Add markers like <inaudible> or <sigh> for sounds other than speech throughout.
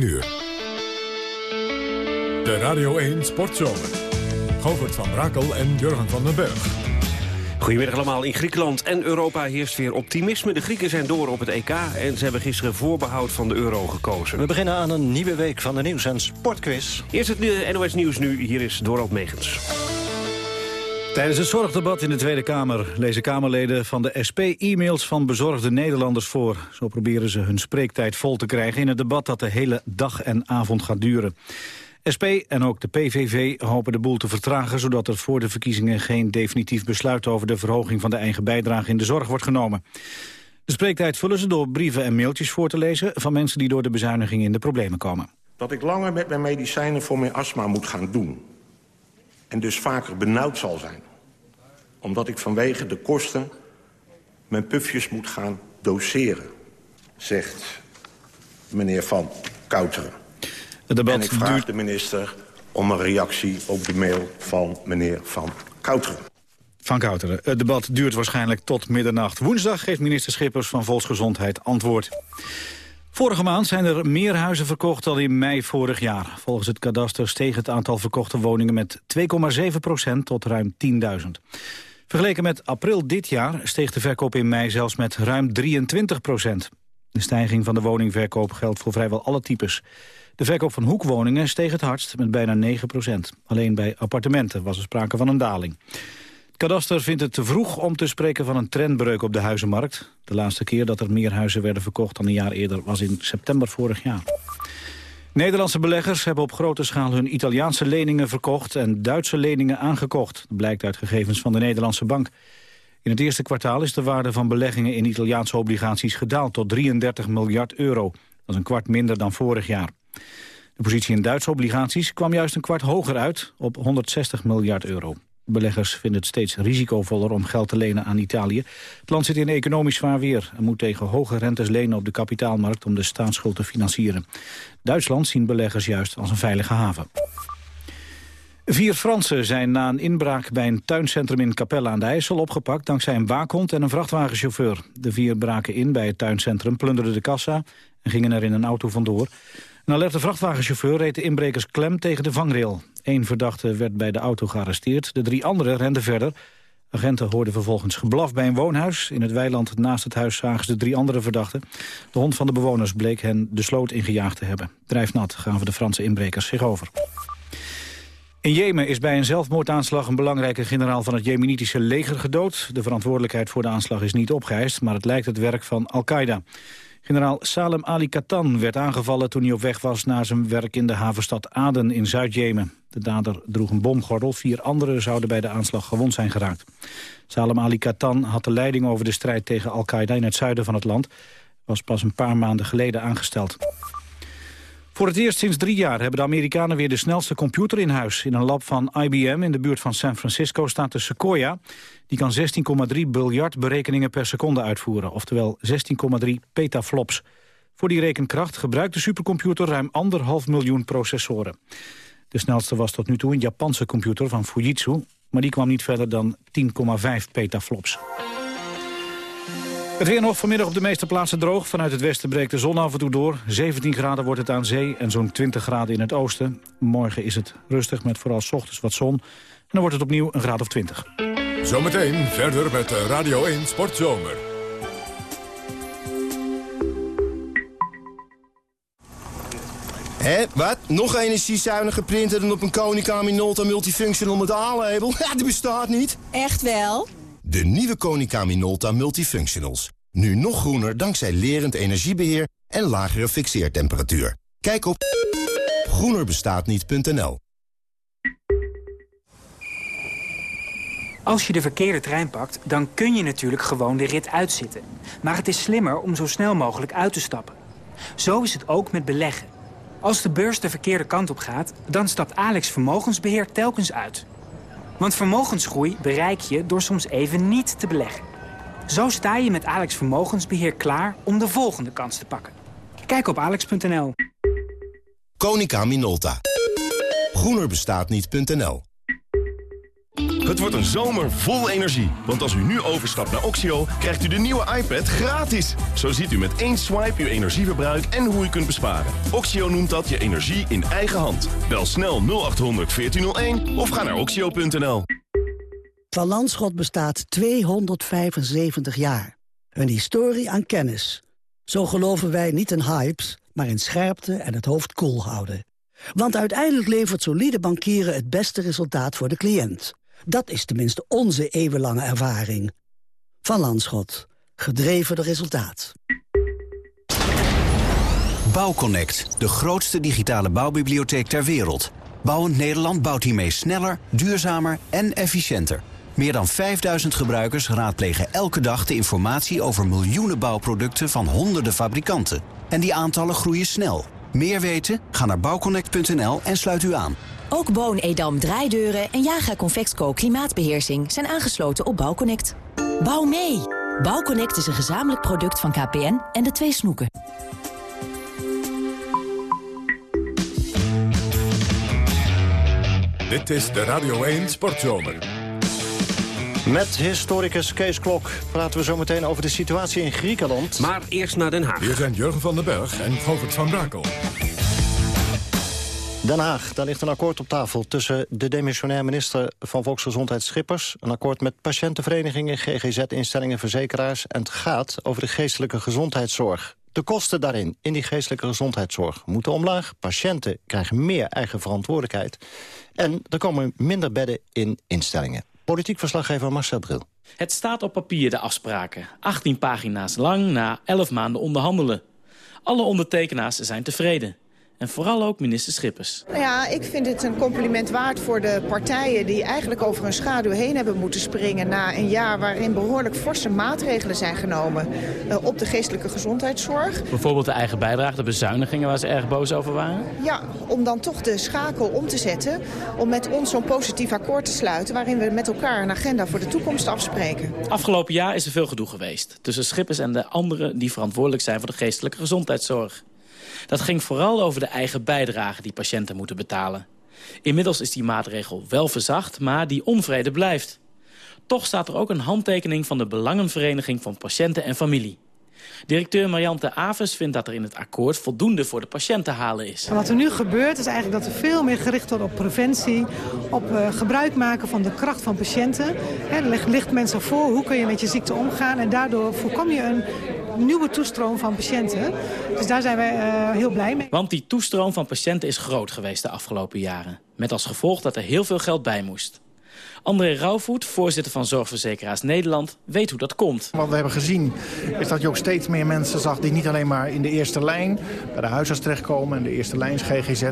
10 uur. De Radio 1 Sportzomer. Govert van Brakel en Jurgen van den Berg. Goedemiddag allemaal. In Griekenland en Europa heerst weer optimisme. De Grieken zijn door op het EK en ze hebben gisteren voorbehoud van de euro gekozen. We beginnen aan een nieuwe week van de Nieuws- en Sportquiz. Eerst het NOS Nieuws nu. Hier is Dorald Megens. Tijdens het zorgdebat in de Tweede Kamer lezen Kamerleden van de SP e-mails van bezorgde Nederlanders voor. Zo proberen ze hun spreektijd vol te krijgen in het debat dat de hele dag en avond gaat duren. SP en ook de PVV hopen de boel te vertragen... zodat er voor de verkiezingen geen definitief besluit... over de verhoging van de eigen bijdrage in de zorg wordt genomen. De spreektijd vullen ze door brieven en mailtjes voor te lezen... van mensen die door de bezuinigingen in de problemen komen. Dat ik langer met mijn medicijnen voor mijn astma moet gaan doen. En dus vaker benauwd zal zijn. Omdat ik vanwege de kosten mijn pufjes moet gaan doseren. Zegt meneer Van Kouteren. Het debat en ik vraag duurt... de minister om een reactie op de mail van meneer Van Kouteren. Van Kouteren. Het debat duurt waarschijnlijk tot middernacht. Woensdag geeft minister Schippers van Volksgezondheid antwoord. Vorige maand zijn er meer huizen verkocht dan in mei vorig jaar. Volgens het kadaster steeg het aantal verkochte woningen met 2,7% tot ruim 10.000. Vergeleken met april dit jaar steeg de verkoop in mei zelfs met ruim 23% De stijging van de woningverkoop geldt voor vrijwel alle types. De verkoop van hoekwoningen steeg het hardst met bijna 9% Alleen bij appartementen was er sprake van een daling. Kadaster vindt het te vroeg om te spreken van een trendbreuk op de huizenmarkt. De laatste keer dat er meer huizen werden verkocht dan een jaar eerder was in september vorig jaar. Nederlandse beleggers hebben op grote schaal hun Italiaanse leningen verkocht en Duitse leningen aangekocht. Dat blijkt uit gegevens van de Nederlandse bank. In het eerste kwartaal is de waarde van beleggingen in Italiaanse obligaties gedaald tot 33 miljard euro. Dat is een kwart minder dan vorig jaar. De positie in Duitse obligaties kwam juist een kwart hoger uit op 160 miljard euro. Beleggers vinden het steeds risicovoller om geld te lenen aan Italië. Het land zit in economisch zwaar weer en moet tegen hoge rentes lenen op de kapitaalmarkt om de staatsschuld te financieren. Duitsland zien beleggers juist als een veilige haven. Vier Fransen zijn na een inbraak bij een tuincentrum in Capelle aan de IJssel opgepakt dankzij een waakhond en een vrachtwagenchauffeur. De vier braken in bij het tuincentrum, plunderden de kassa en gingen er in een auto vandoor. Een alerte vrachtwagenchauffeur reed de inbrekers klem tegen de vangrail. Eén verdachte werd bij de auto gearresteerd. De drie anderen renden verder. Agenten hoorden vervolgens geblaf bij een woonhuis. In het weiland naast het huis zagen ze de drie andere verdachten. De hond van de bewoners bleek hen de sloot ingejaagd te hebben. Drijfnat gaven de Franse inbrekers zich over. In Jemen is bij een zelfmoordaanslag een belangrijke generaal van het Jemenitische leger gedood. De verantwoordelijkheid voor de aanslag is niet opgeëist, maar het lijkt het werk van Al-Qaeda. Generaal Salem Ali Katan werd aangevallen toen hij op weg was naar zijn werk in de havenstad Aden in Zuid-Jemen. De dader droeg een bomgordel, vier anderen zouden bij de aanslag gewond zijn geraakt. Salem Ali Katan had de leiding over de strijd tegen Al-Qaeda in het zuiden van het land. Was pas een paar maanden geleden aangesteld. Voor het eerst sinds drie jaar hebben de Amerikanen weer de snelste computer in huis. In een lab van IBM in de buurt van San Francisco staat de Sequoia. Die kan 16,3 biljard berekeningen per seconde uitvoeren. Oftewel 16,3 petaflops. Voor die rekenkracht gebruikt de supercomputer ruim anderhalf miljoen processoren. De snelste was tot nu toe een Japanse computer van Fujitsu. Maar die kwam niet verder dan 10,5 petaflops. Het weer nog vanmiddag op de meeste plaatsen droog. Vanuit het westen breekt de zon af en toe door. 17 graden wordt het aan zee en zo'n 20 graden in het oosten. Morgen is het rustig met vooral s ochtends wat zon. En dan wordt het opnieuw een graad of 20. Zometeen verder met Radio 1 Sportzomer. Hé, wat? Nog energiezuinige printer dan op een Konica Minolta Multifunctional met A-label? <laughs> Ja, die bestaat niet. Echt wel? De nieuwe Konica Minolta Multifunctionals. Nu nog groener dankzij lerend energiebeheer en lagere fixeertemperatuur. Kijk op groenerbestaatniet.nl Als je de verkeerde trein pakt, dan kun je natuurlijk gewoon de rit uitzitten. Maar het is slimmer om zo snel mogelijk uit te stappen. Zo is het ook met beleggen. Als de beurs de verkeerde kant op gaat, dan stapt Alex Vermogensbeheer telkens uit. Want vermogensgroei bereik je door soms even niet te beleggen. Zo sta je met Alex Vermogensbeheer klaar om de volgende kans te pakken. Kijk op alex.nl. Konica Minolta. Groenerbestaatniet.nl Het wordt een zomer vol energie. Want als u nu overstapt naar Oxio, krijgt u de nieuwe iPad gratis. Zo ziet u met één swipe uw energieverbruik en hoe u kunt besparen. Oxio noemt dat je energie in eigen hand. Bel snel 0800 1401 of ga naar oxio.nl. Van Landschot bestaat 275 jaar. Een historie aan kennis. Zo geloven wij niet in hypes, maar in scherpte en het hoofd koel houden. Want uiteindelijk levert solide bankieren het beste resultaat voor de cliënt. Dat is tenminste onze eeuwenlange ervaring. Van Landschot. Gedreven door resultaat. Bouwconnect, de grootste digitale bouwbibliotheek ter wereld. Bouwend Nederland bouwt hiermee sneller, duurzamer en efficiënter. Meer dan 5000 gebruikers raadplegen elke dag de informatie over miljoenen bouwproducten van honderden fabrikanten. En die aantallen groeien snel. Meer weten? Ga naar bouwconnect.nl en sluit u aan. Ook Boon Edam draaideuren en Jaga Convexco klimaatbeheersing zijn aangesloten op Bouwconnect. Bouw mee! Bouwconnect is een gezamenlijk product van KPN en de twee snoeken. Dit is de Radio 1 Sportzomer. Met historicus Kees Klok praten we zo meteen over de situatie in Griekenland. Maar eerst naar Den Haag. Hier zijn Jurgen van den Berg en Govert van Brakel. Den Haag, daar ligt een akkoord op tafel tussen de demissionair minister van Volksgezondheid Schippers. Een akkoord met patiëntenverenigingen, GGZ-instellingen, verzekeraars. En het gaat over de geestelijke gezondheidszorg. De kosten daarin, in die geestelijke gezondheidszorg, moeten omlaag. Patiënten krijgen meer eigen verantwoordelijkheid. En er komen minder bedden in instellingen. Politiek verslaggever Marcel Bril. Het staat op papier, de afspraken. 18 pagina's lang, na 11 maanden onderhandelen. Alle ondertekenaars zijn tevreden. En vooral ook minister Schippers. Nou ja, ik vind het een compliment waard voor de partijen... die eigenlijk over hun schaduw heen hebben moeten springen... na een jaar waarin behoorlijk forse maatregelen zijn genomen... Uh, op de geestelijke gezondheidszorg. Bijvoorbeeld de eigen bijdrage, de bezuinigingen waar ze erg boos over waren? Ja, om dan toch de schakel om te zetten... om met ons zo'n positief akkoord te sluiten... waarin we met elkaar een agenda voor de toekomst afspreken. Afgelopen jaar is er veel gedoe geweest... tussen Schippers en de anderen die verantwoordelijk zijn... voor de geestelijke gezondheidszorg. Dat ging vooral over de eigen bijdrage die patiënten moeten betalen. Inmiddels is die maatregel wel verzacht, maar die onvrede blijft. Toch staat er ook een handtekening van de Belangenvereniging van Patiënten en Familie. Directeur Mariante Aves vindt dat er in het akkoord voldoende voor de patiënt te halen is. Wat er nu gebeurt is eigenlijk dat er veel meer gericht wordt op preventie, op uh, gebruik maken van de kracht van patiënten. He, ligt mensen voor, hoe kun je met je ziekte omgaan en daardoor voorkom je een nieuwe toestroom van patiënten. Dus daar zijn wij uh, heel blij mee. Want die toestroom van patiënten is groot geweest de afgelopen jaren. Met als gevolg dat er heel veel geld bij moest. André Rauwvoet, voorzitter van Zorgverzekeraars Nederland, weet hoe dat komt. Wat we hebben gezien is dat je ook steeds meer mensen zag... die niet alleen maar in de eerste lijn bij de huisarts terechtkomen... en de eerste lijns GGZ,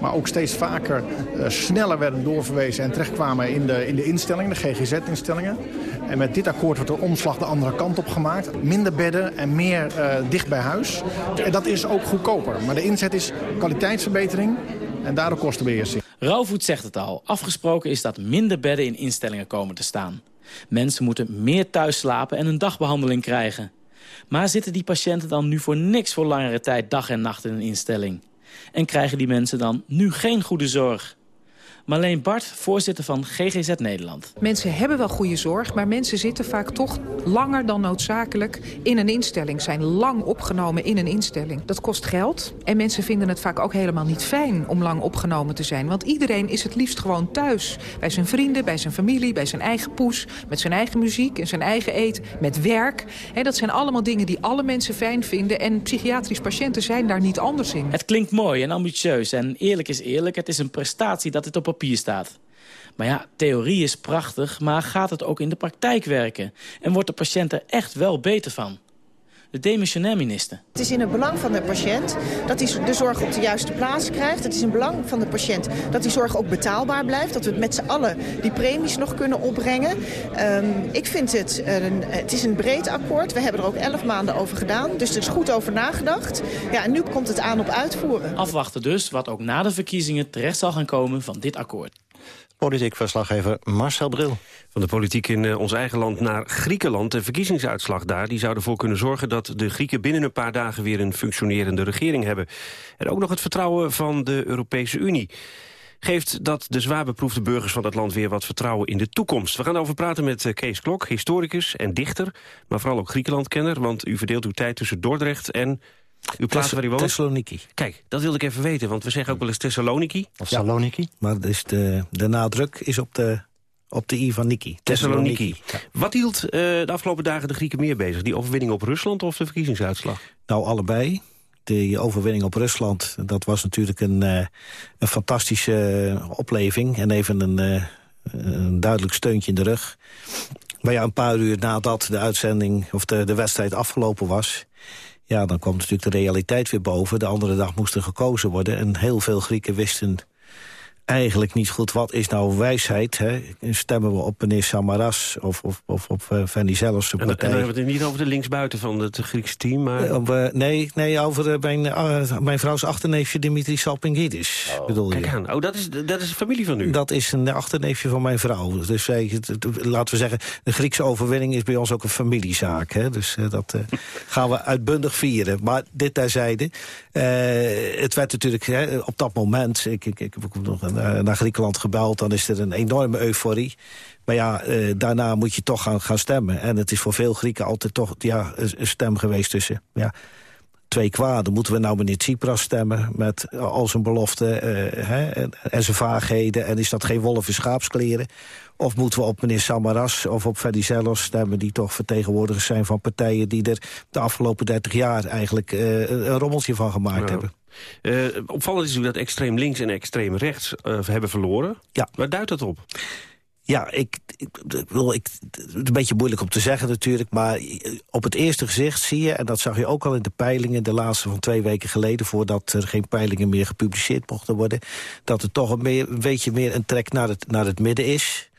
maar ook steeds vaker uh, sneller werden doorverwezen... en terechtkwamen in de, in de instellingen, de GGZ-instellingen. En met dit akkoord wordt de omslag de andere kant op gemaakt. Minder bedden en meer uh, dicht bij huis. En dat is ook goedkoper. Maar de inzet is kwaliteitsverbetering en daardoor kostenbeheersing. Rauwvoet zegt het al. Afgesproken is dat minder bedden in instellingen komen te staan. Mensen moeten meer thuis slapen en een dagbehandeling krijgen. Maar zitten die patiënten dan nu voor niks voor langere tijd dag en nacht in een instelling? En krijgen die mensen dan nu geen goede zorg? Marleen Bart, voorzitter van GGZ Nederland. Mensen hebben wel goede zorg, maar mensen zitten vaak toch langer dan noodzakelijk in een instelling. Zijn lang opgenomen in een instelling. Dat kost geld en mensen vinden het vaak ook helemaal niet fijn om lang opgenomen te zijn. Want iedereen is het liefst gewoon thuis. Bij zijn vrienden, bij zijn familie, bij zijn eigen poes, met zijn eigen muziek en zijn eigen eten, met werk. He, dat zijn allemaal dingen die alle mensen fijn vinden en psychiatrisch patiënten zijn daar niet anders in. Het klinkt mooi en ambitieus en eerlijk is eerlijk, het is een prestatie dat het op staat. Maar ja, theorie is prachtig, maar gaat het ook in de praktijk werken? En wordt de patiënt er echt wel beter van? De demissionair minister. Het is in het belang van de patiënt dat hij de zorg op de juiste plaats krijgt. Het is in het belang van de patiënt dat die zorg ook betaalbaar blijft. Dat we met z'n allen die premies nog kunnen opbrengen. Um, ik vind het, een, het is een breed akkoord. We hebben er ook elf maanden over gedaan. Dus er is goed over nagedacht. Ja, en nu komt het aan op uitvoeren. Afwachten dus wat ook na de verkiezingen terecht zal gaan komen van dit akkoord. Politiek verslaggever Marcel Bril. Van de politiek in uh, ons eigen land naar Griekenland. De verkiezingsuitslag daar die zou ervoor kunnen zorgen... dat de Grieken binnen een paar dagen weer een functionerende regering hebben. En ook nog het vertrouwen van de Europese Unie. geeft dat de zwaar beproefde burgers van dat land weer wat vertrouwen in de toekomst. We gaan over praten met eh, Kees Klok, historicus en dichter, maar vooral ook Griekenlandkenner, want u verdeelt uw tijd tussen Dordrecht en uw plaats waar u woont? Thessaloniki. Kijk, dat wilde ik even weten, want we zeggen ook wel eens Thessaloniki. Of Saloniki. Maar dus de, de nadruk is op de, op de I van Niki. Thessaloniki. Wat hield uh, de afgelopen dagen de Grieken meer bezig? Die overwinning op Rusland of de verkiezingsuitslag? Nou, allebei. De overwinning op Rusland, dat was natuurlijk een, uh, een fantastische opleving. En even een, uh, een duidelijk steuntje in de rug. Maar ja, een paar uur nadat de uitzending of de, de wedstrijd afgelopen was... Ja, dan kwam natuurlijk de realiteit weer boven. De andere dag moest er gekozen worden. En heel veel Grieken wisten eigenlijk niet goed wat is nou wijsheid. Hè? Stemmen we op meneer Samaras of, of, of op uh, Venizelos. En, en dan hebben we het niet over de linksbuiten van het Griekse team. Maar... Uh, nee, nee, over uh, mijn, mijn vrouw's achterneefje Dimitri Salpingidis. Oh, bedoel kijk je. aan. Oh, dat is, dat is familie van u? Dat is een achterneefje van mijn vrouw. Dus wij, laten we zeggen, de Griekse overwinning is bij ons ook een familiezaak. Hè? Dus dat <laughs> gaan we uitbundig vieren. Maar dit terzijde. Het werd natuurlijk hè, op dat moment... Ik, ik, ik heb nog een naar Griekenland gebeld, dan is er een enorme euforie. Maar ja, uh, daarna moet je toch gaan, gaan stemmen. En het is voor veel Grieken altijd toch ja, een stem geweest tussen... Ja, twee kwaden. Moeten we nou meneer Tsipras stemmen met al zijn beloften uh, hè, en, en, zijn vaagheden... en is dat geen wolf in schaapskleren? Of moeten we op meneer Samaras of op Venizelos stemmen... die toch vertegenwoordigers zijn van partijen... die er de afgelopen 30 jaar eigenlijk uh, een rommeltje van gemaakt Nou, hebben? Uh, opvallend is natuurlijk dat extreem links en extreem rechts hebben verloren. Ja. Waar duidt dat op? Ja, ik, ik, ik, ik, het is een beetje moeilijk om te zeggen natuurlijk... maar op het eerste gezicht zie je, en dat zag je ook al in de peilingen... de laatste van twee weken geleden, voordat er geen peilingen meer gepubliceerd mochten worden... dat er toch een, beetje meer een trek naar het, naar het midden is...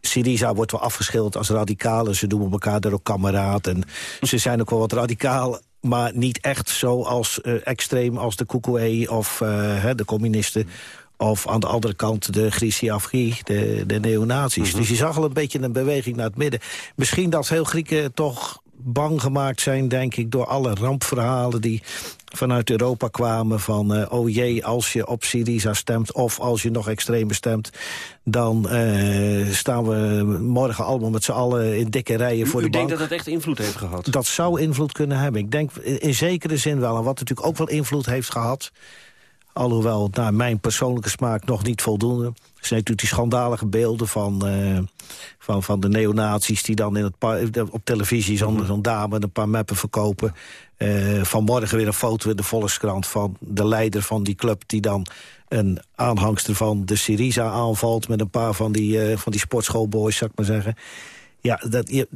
Syriza wordt wel afgeschilderd als radicaal... en ze noemen elkaar daar ook kameraad. En ze zijn ook wel wat radicaal maar niet echt zo als uh, extreem als de Koekoué of uh, de communisten... of aan de andere kant de Grisi Afghi, de, de neonazies. Mm -hmm. Dus je zag al een beetje een beweging naar het midden. Misschien dat veel Grieken toch bang gemaakt zijn, denk ik... door alle rampverhalen die vanuit Europa kwamen van... Uh, oh jee, als je op Syriza stemt of als je nog extremer stemt... dan uh, staan we morgen allemaal met z'n allen in dikke rijen u, voor de u bank. denkt dat dat echt invloed heeft gehad? Dat zou invloed kunnen hebben. Ik denk in zekere zin wel. En wat natuurlijk ook wel invloed heeft gehad... alhoewel naar mijn persoonlijke smaak nog niet voldoende... zijn natuurlijk die schandalige beelden van, uh, van, van de neonazies... die dan in het op televisie zo'n zo dame een paar meppen verkopen... Uh, vanmorgen weer een foto in de Volkskrant van de leider van die club... die dan een aanhangster van de Syriza aanvalt... met een paar van die, uh, van die sportschoolboys, zou ik maar zeggen. Ja, dat, je,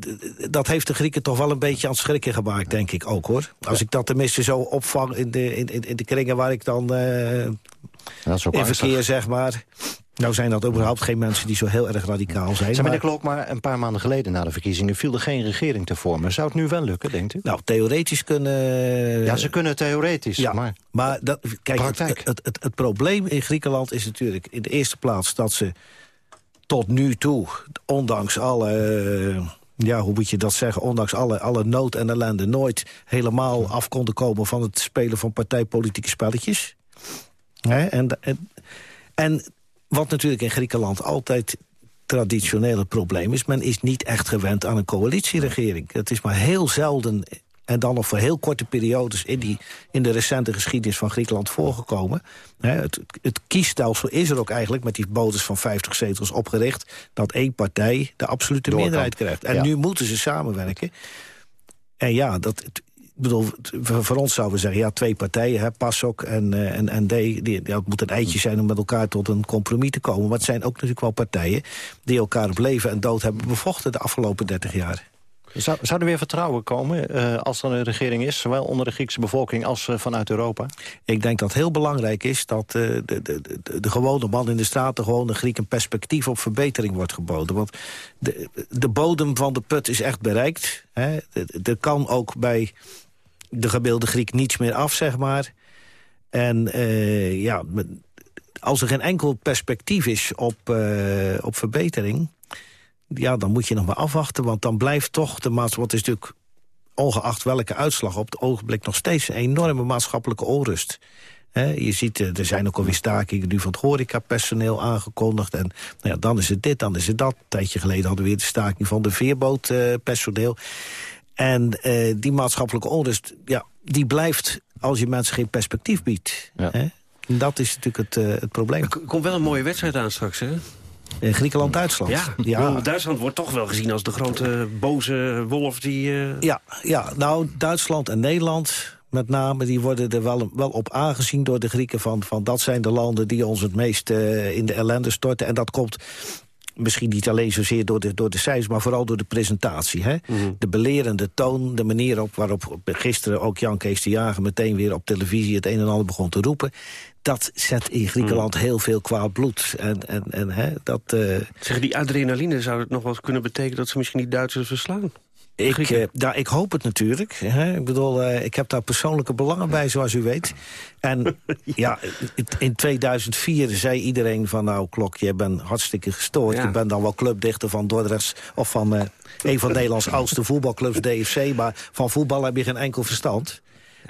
dat heeft de Grieken toch wel een beetje aan het schrikken gemaakt, denk ik ook, hoor. Als ja. ik dat tenminste zo opvang in de, in, in de kringen waar ik dan uh, in verkeer, zeg maar... Nou zijn dat überhaupt geen mensen die zo heel erg radicaal zijn. Zijn meneer Klok, maar een paar maanden geleden na de verkiezingen... viel er geen regering te vormen. Zou het nu wel lukken, denkt u? Nou, theoretisch kunnen... Ja, ze kunnen theoretisch, ja, maar... maar dat, kijk, het, het, het probleem in Griekenland is natuurlijk in de eerste plaats... dat ze tot nu toe, ondanks alle... Ja, hoe moet je dat zeggen? Ondanks alle, alle nood en ellende... nooit helemaal af konden komen van het spelen van partijpolitieke spelletjes. Hè? En, en, en wat natuurlijk in Griekenland altijd traditionele probleem is... men is niet echt gewend aan een coalitieregering. Het is maar heel zelden en dan nog voor heel korte periodes in, die, in de recente geschiedenis van Griekenland voorgekomen. het, het kiesstelsel is er ook eigenlijk met die bodem van 50 zetels opgericht... dat één partij de absolute meerderheid krijgt. En Ja. nu moeten ze samenwerken. En ja, dat, ik bedoel, voor ons zouden we zeggen... ja, twee partijen, hè, PASOK en, eh, en ND... Die, die, het moet een eitje zijn om met elkaar tot een compromis te komen. Maar het zijn ook natuurlijk wel partijen... die elkaar op leven en dood hebben bevochten de afgelopen 30 jaar. Zou, er weer vertrouwen komen uh, als er een regering is... zowel onder de Griekse bevolking als uh, vanuit Europa? Ik denk dat het heel belangrijk is dat uh, de, de, de, de, gewone man in de straat... de gewone Griek een perspectief op verbetering wordt geboden. Want de, de bodem van de put is echt bereikt. Er kan ook bij de gebeelde Griek niets meer af, zeg maar. En ja, als er geen enkel perspectief is op, op verbetering ja, dan moet je nog maar afwachten. Want dan blijft toch de maatschappij... Wat is natuurlijk, ongeacht welke uitslag, op het ogenblik nog steeds... een enorme maatschappelijke onrust. je ziet, er zijn ook alweer stakingen nu van het horecapersoneel aangekondigd. En nou ja, dan is het dit, dan is het dat. Een tijdje geleden hadden we weer de staking van de veerbootpersoneel. en die maatschappelijke onrust, ja, die blijft als je mensen geen perspectief biedt. Hè? Dat is natuurlijk het, het probleem. Er komt wel een mooie wedstrijd aan straks, hè? In Griekenland-Duitsland. Ja, ja. Duitsland wordt toch wel gezien als de grote boze wolf die... Uh... Ja, ja, nou, Duitsland en Nederland met name, die worden er wel, wel op aangezien door de Grieken... van, van dat zijn de landen die ons het meest uh, in de ellende storten. En dat komt misschien niet alleen zozeer door de, door de cijfers... maar vooral door de presentatie. Hè? Mm De belerende toon, de manier op, waarop gisteren ook Jan Kees de Jager... meteen weer op televisie het een en ander begon te roepen dat zet in Griekenland mm. heel veel kwaad bloed. En, en, en hè, dat... Uh... Zeggen die adrenaline zou het nog wel kunnen betekenen... dat ze misschien die Duitsers verslaan? Ik, uh, nou, ik hoop het natuurlijk. Hè. Ik bedoel, uh, ik heb daar persoonlijke belangen bij, zoals u weet. En <laughs> ja, in 2004 zei iedereen van... nou, Klok, je bent hartstikke gestoord. Ja. Je bent dan wel clubdichter van Dordrechts... of van uh, een van <laughs> Nederlands oudste voetbalclubs, DFC... maar van voetbal heb je geen enkel verstand.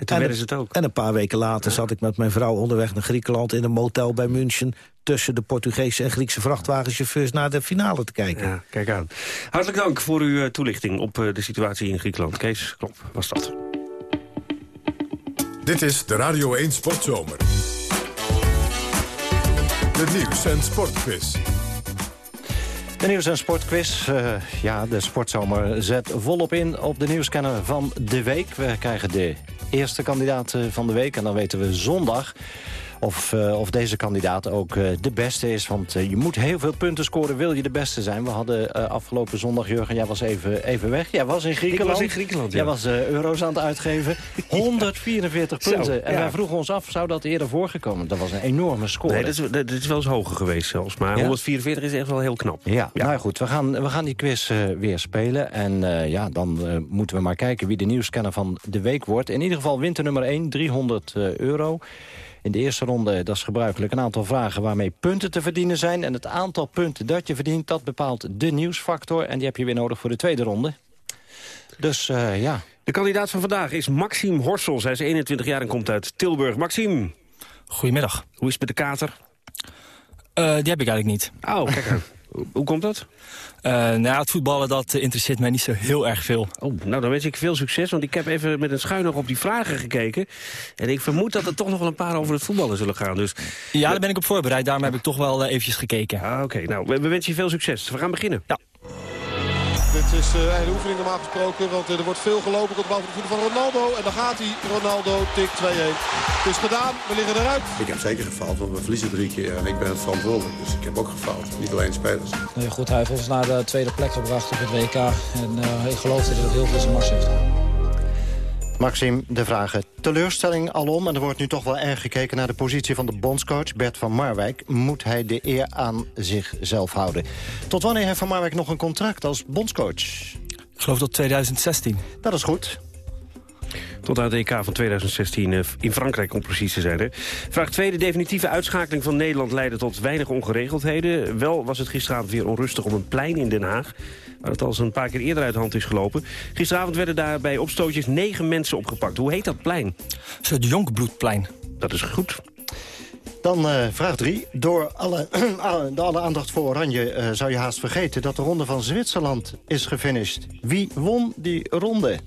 En toen werden ze het ook. En een paar weken later zat ik met mijn vrouw onderweg naar Griekenland... in een motel bij München tussen de Portugese en Griekse vrachtwagenchauffeurs... naar de finale te kijken. Ja, kijk aan. Hartelijk dank voor uw eh, toelichting op eh, de situatie in Griekenland. Kees Klop was dat. Dit is de Radio 1 Sportzomer. De nieuws- en sportquiz. De nieuws- en sportquiz. Uh, ja, de sportzomer zet volop in op de nieuwscanner van de week. We krijgen de eerste kandidaat van de week. En dan weten we zondag of, uh, of deze kandidaat ook uh, de beste is. Want uh, je moet heel veel punten scoren, wil je de beste zijn. We hadden afgelopen zondag, Jurgen, jij was even, even weg. Jij was in Griekenland. Ik was in Griekenland, ja. Jij was euro's aan het uitgeven. <laughs> 144 punten. Zo, en wij vroegen ons af, zou dat eerder voorgekomen? Dat was een enorme score. Nee, dat is, dat is wel eens hoger geweest zelfs. Maar 144 is echt wel heel knap. Ja, nou goed, we gaan, we gaan die quiz weer spelen. En ja, dan moeten we maar kijken wie de nieuwscanner van de week wordt. In ieder geval wint de nummer 1, 300 euro. In de eerste ronde, dat is gebruikelijk, een aantal vragen waarmee punten te verdienen zijn. En het aantal punten dat je verdient, dat bepaalt de nieuwsfactor. En die heb je weer nodig voor de tweede ronde. Dus uh, ja. De kandidaat van vandaag is Maxime Horsels. Hij is 21 jaar en komt uit Tilburg. Maxime. Goedemiddag. Hoe is het met de kater? Uh, die heb ik eigenlijk niet. Oh, kijk aan. <laughs> Hoe komt dat? Uh, nou, het voetballen dat interesseert mij niet zo heel erg veel. Oh, nou, dan wens ik veel succes, want ik heb even met een schuin nog op die vragen gekeken. En ik vermoed dat er toch nog wel een paar over het voetballen zullen gaan. Dus... Ja, daar ben ik op voorbereid. Daarom heb ik toch wel uh, eventjes gekeken. Ah, Oké, nou, we, we wensen je veel succes. We gaan beginnen. Ja. Dit is uh, einde oefening normaal gesproken. Want er wordt veel gelopen tot de bal van de voeten van Ronaldo. En dan gaat hij. Ronaldo tikt 2-1. Het is gedaan. We liggen eruit. Ik heb zeker gefaald. Want we verliezen drie keer. En ik ben het verantwoordelijk. Dus ik heb ook gefaald. Niet alleen spelers. Nee, goed, hij heeft ons naar de tweede plek gebracht op het WK. En uh, ik geloof dat hij dat heel veel zijn mars heeft Maxime, de vragen. Teleurstelling alom, en er wordt nu toch wel erg gekeken... naar de positie van de bondscoach Bert van Marwijk. Moet hij de eer aan zichzelf houden? Tot wanneer heeft Van Marwijk nog een contract als bondscoach? Ik geloof tot 2016. Dat is goed. Tot aan het EK van 2016 eh, in Frankrijk, om precies te zijn. Vraag 2. De definitieve uitschakeling van Nederland leidde tot weinig ongeregeldheden. Wel was het gisteravond weer onrustig op een plein in Den Haag waar het al eens een paar keer eerder uit de hand is gelopen. Gisteravond werden daar bij opstootjes negen mensen opgepakt. Hoe heet dat plein? Het Jonkbloedplein. Dat is goed. Dan uh, vraag 3. Door alle, <clears throat> de alle aandacht voor Oranje uh, zou je haast vergeten... dat de ronde van Zwitserland is gefinished. Wie won die ronde?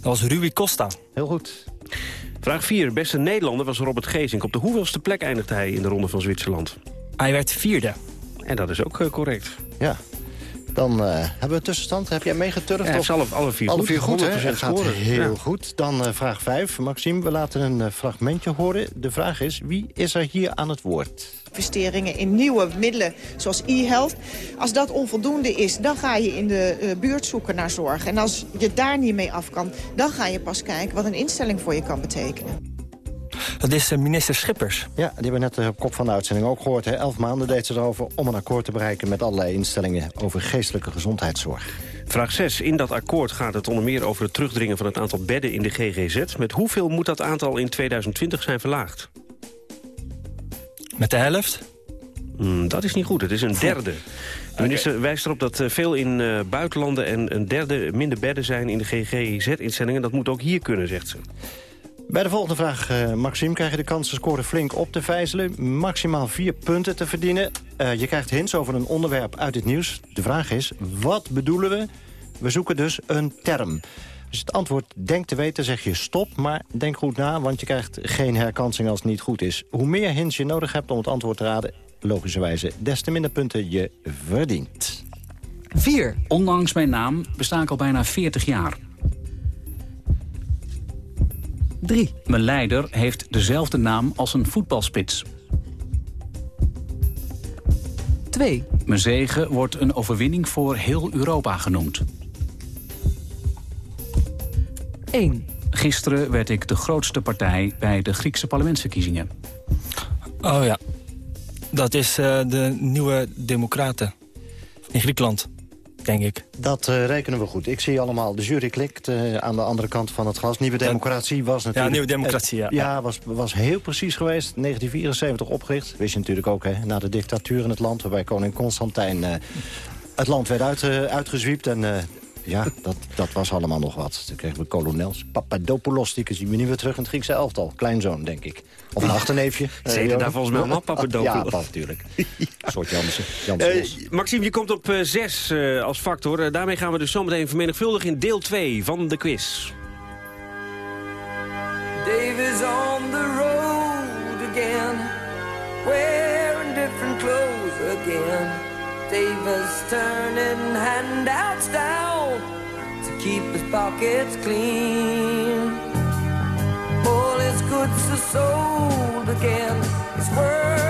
Dat was Rui Costa. Heel goed. Vraag 4. Beste Nederlander was Robert Geesink. Op de hoeveelste plek eindigde hij in de ronde van Zwitserland? Hij werd vierde. En dat is ook uh, correct. Ja. Dan uh, hebben we een tussenstand. Heb jij meegeturfd? Ja, of... alle, alle vier alle goed. Vier goed hè? gaat heel ja. goed. Dan uh, vraag 5. Maxime, we laten een uh, fragmentje horen. De vraag is, wie is er hier aan het woord? Investeringen in nieuwe middelen, zoals e-health. Als dat onvoldoende is, dan ga je in de buurt zoeken naar zorg. En als je daar niet mee af kan, dan ga je pas kijken... wat een instelling voor je kan betekenen. Dat is minister Schippers. Ja, die hebben we net op kop van de uitzending ook gehoord. Hè. Elf maanden deed ze erover om een akkoord te bereiken... met allerlei instellingen over geestelijke gezondheidszorg. Vraag 6. In dat akkoord gaat het onder meer over het terugdringen van het aantal bedden in de GGZ. Met hoeveel moet dat aantal in 2020 zijn verlaagd? Met de helft? Mm, dat is niet goed, het is een derde. De minister okay. wijst erop dat veel in uh, buitenlanden en een derde minder bedden zijn in de GGZ-instellingen. Dat moet ook hier kunnen, zegt ze. Bij de volgende vraag, uh, Maxime, krijg je de kans te scoren flink op te vijzelen. Maximaal vier punten te verdienen. Uh, je krijgt hints over een onderwerp uit het nieuws. De vraag is, wat bedoelen we? We zoeken dus een term. Je het antwoord denkt te weten, zeg je stop. Maar denk goed na, want je krijgt geen herkansing als het niet goed is. Hoe meer hints je nodig hebt om het antwoord te raden... logischerwijze, des te minder punten je verdient. 4. Ondanks mijn naam besta ik al bijna 40 jaar. 3. Mijn leider heeft dezelfde naam als een voetbalspits. 2. Mijn zegen wordt een overwinning voor heel Europa genoemd. 1. Gisteren werd ik de grootste partij bij de Griekse parlementsverkiezingen. Oh ja, dat is uh, de nieuwe democraten in Griekenland denk ik. Dat uh, rekenen we goed. Ik zie allemaal, de jury klikt uh, aan de andere kant van het glas. Nieuwe Democratie was natuurlijk... Ja, Nieuwe Democratie, ja. ja, was, was heel precies geweest. 1974 opgericht. Wist je natuurlijk ook, hè, na de dictatuur in het land... waarbij koning Constantijn het land werd uit, uitgezwiept... en ja, dat, dat was allemaal nog wat. Toen kregen we kolonels. Papadopoulos, die zien we nu weer terug in het Griekse elftal. Kleinzoon, denk ik. Of een achterneefje. <laughs> Ze heten daar volgens mij allemaal <laughs> Papadopoulos. Ja, natuurlijk. <laughs> Een soort Jansen. Uh, Maxime, je komt op 6 uh, uh, als factor. daarmee gaan we dus zometeen vermenigvuldigen in deel 2 van de quiz. Dave is on the road again. Wearing different clothes again. Davis turning handouts down to keep his pockets clean. All his goods are sold again. His worth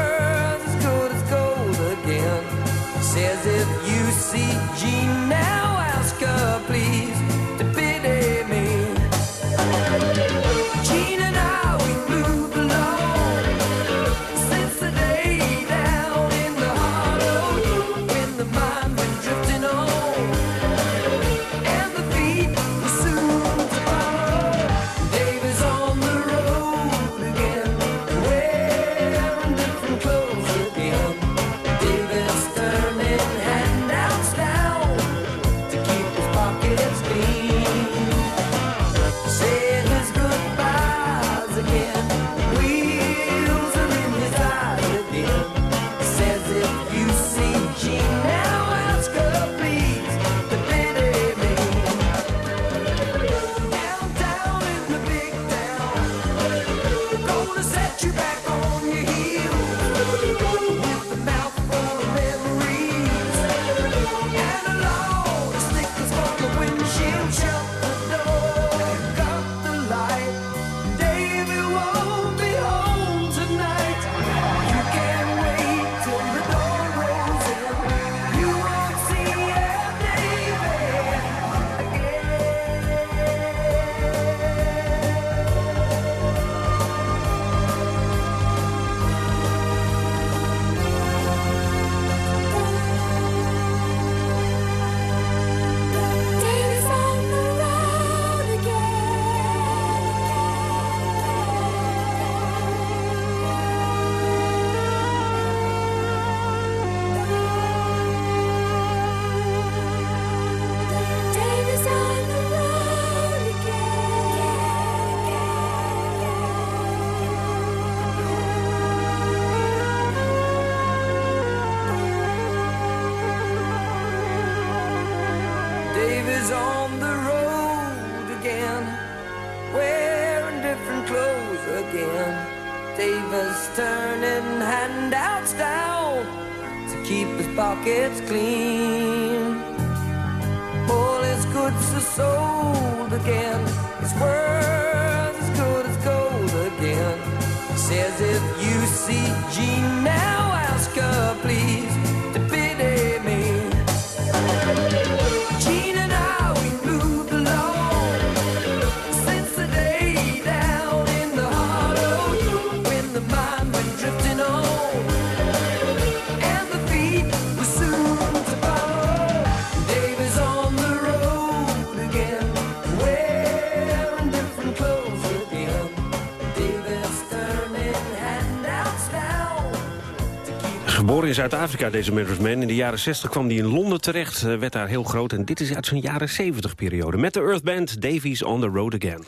Geboren in Zuid-Afrika, deze Memphis Man. In de jaren 60 kwam hij in Londen terecht, eh, werd daar heel groot. En dit is uit zijn jaren 70 periode. Met de Earth Band, Davies on the Road Again.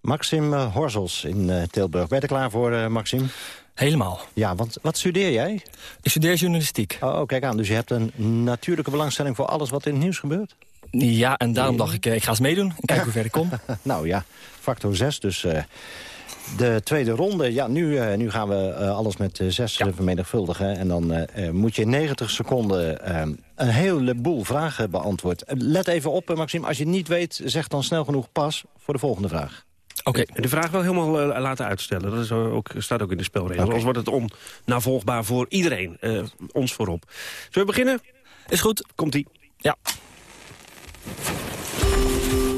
Maxim uh, Horzels in uh, Tilburg. Ben je er klaar voor, Maxim? Helemaal. Ja, want wat studeer jij? Ik studeer journalistiek. Oh, kijk aan. Dus je hebt een natuurlijke belangstelling voor alles wat in het nieuws gebeurt? Ja, en daarom dacht ik, ik ga eens meedoen en kijken hoe ver ik kom. <laughs> nou ja, factor 6 dus... De tweede ronde, ja, nu, uh, nu gaan we uh, alles met uh, zes ja. vermenigvuldigen. En dan moet je in 90 seconden een heleboel vragen beantwoorden. Let even op, Maxime, als je het niet weet, zeg dan snel genoeg pas voor de volgende vraag. Oké. Okay. De vraag wel helemaal laten uitstellen. Dat is ook, staat ook in de spelregels. Okay. Anders wordt het onnavolgbaar voor iedereen. ons voorop. Zullen we beginnen? Is goed. Komt-ie. Ja.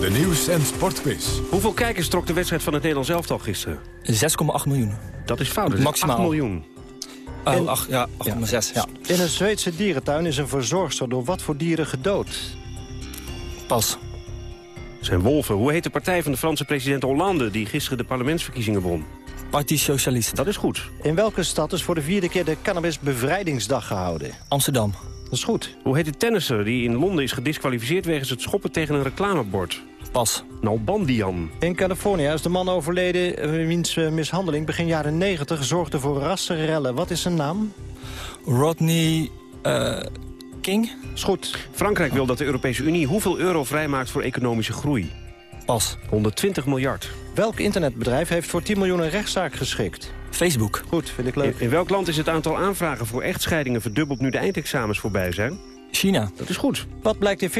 De nieuws- en sportquiz. Hoeveel kijkers trok de wedstrijd van het Nederlands elftal gisteren? 6,8 miljoen. Dat is fout. Dat Maximaal. 8 miljoen. Oh, in, ach, ja, 8,6. Ja. ja. In een Zweedse dierentuin is een verzorgster door wat voor dieren gedood? Pas. Zijn wolven. Hoe heet de partij van de Franse president Hollande... die gisteren de parlementsverkiezingen won? Parti Socialiste. Dat is goed. In welke stad is voor de vierde keer de Cannabis Bevrijdingsdag gehouden? Amsterdam. Dat is goed. Hoe heet de tennisser die in Londen is gedisqualificeerd... wegens het schoppen tegen een reclamebord? Pas. Nalbandian. In Californië is de man overleden wiens mishandeling begin jaren 90 zorgde voor rassenrellen. Wat is zijn naam? Rodney uh, King. Is goed. Frankrijk wil dat de Europese Unie hoeveel euro vrijmaakt voor economische groei? Pas. 120 miljard. Welk internetbedrijf heeft voor 10 miljoen een rechtszaak geschikt? Facebook. Goed, vind ik leuk. In, in welk land is het aantal aanvragen voor echtscheidingen verdubbeld nu de eindexamens voorbij zijn? China. Dat is goed. Wat blijkt in 40%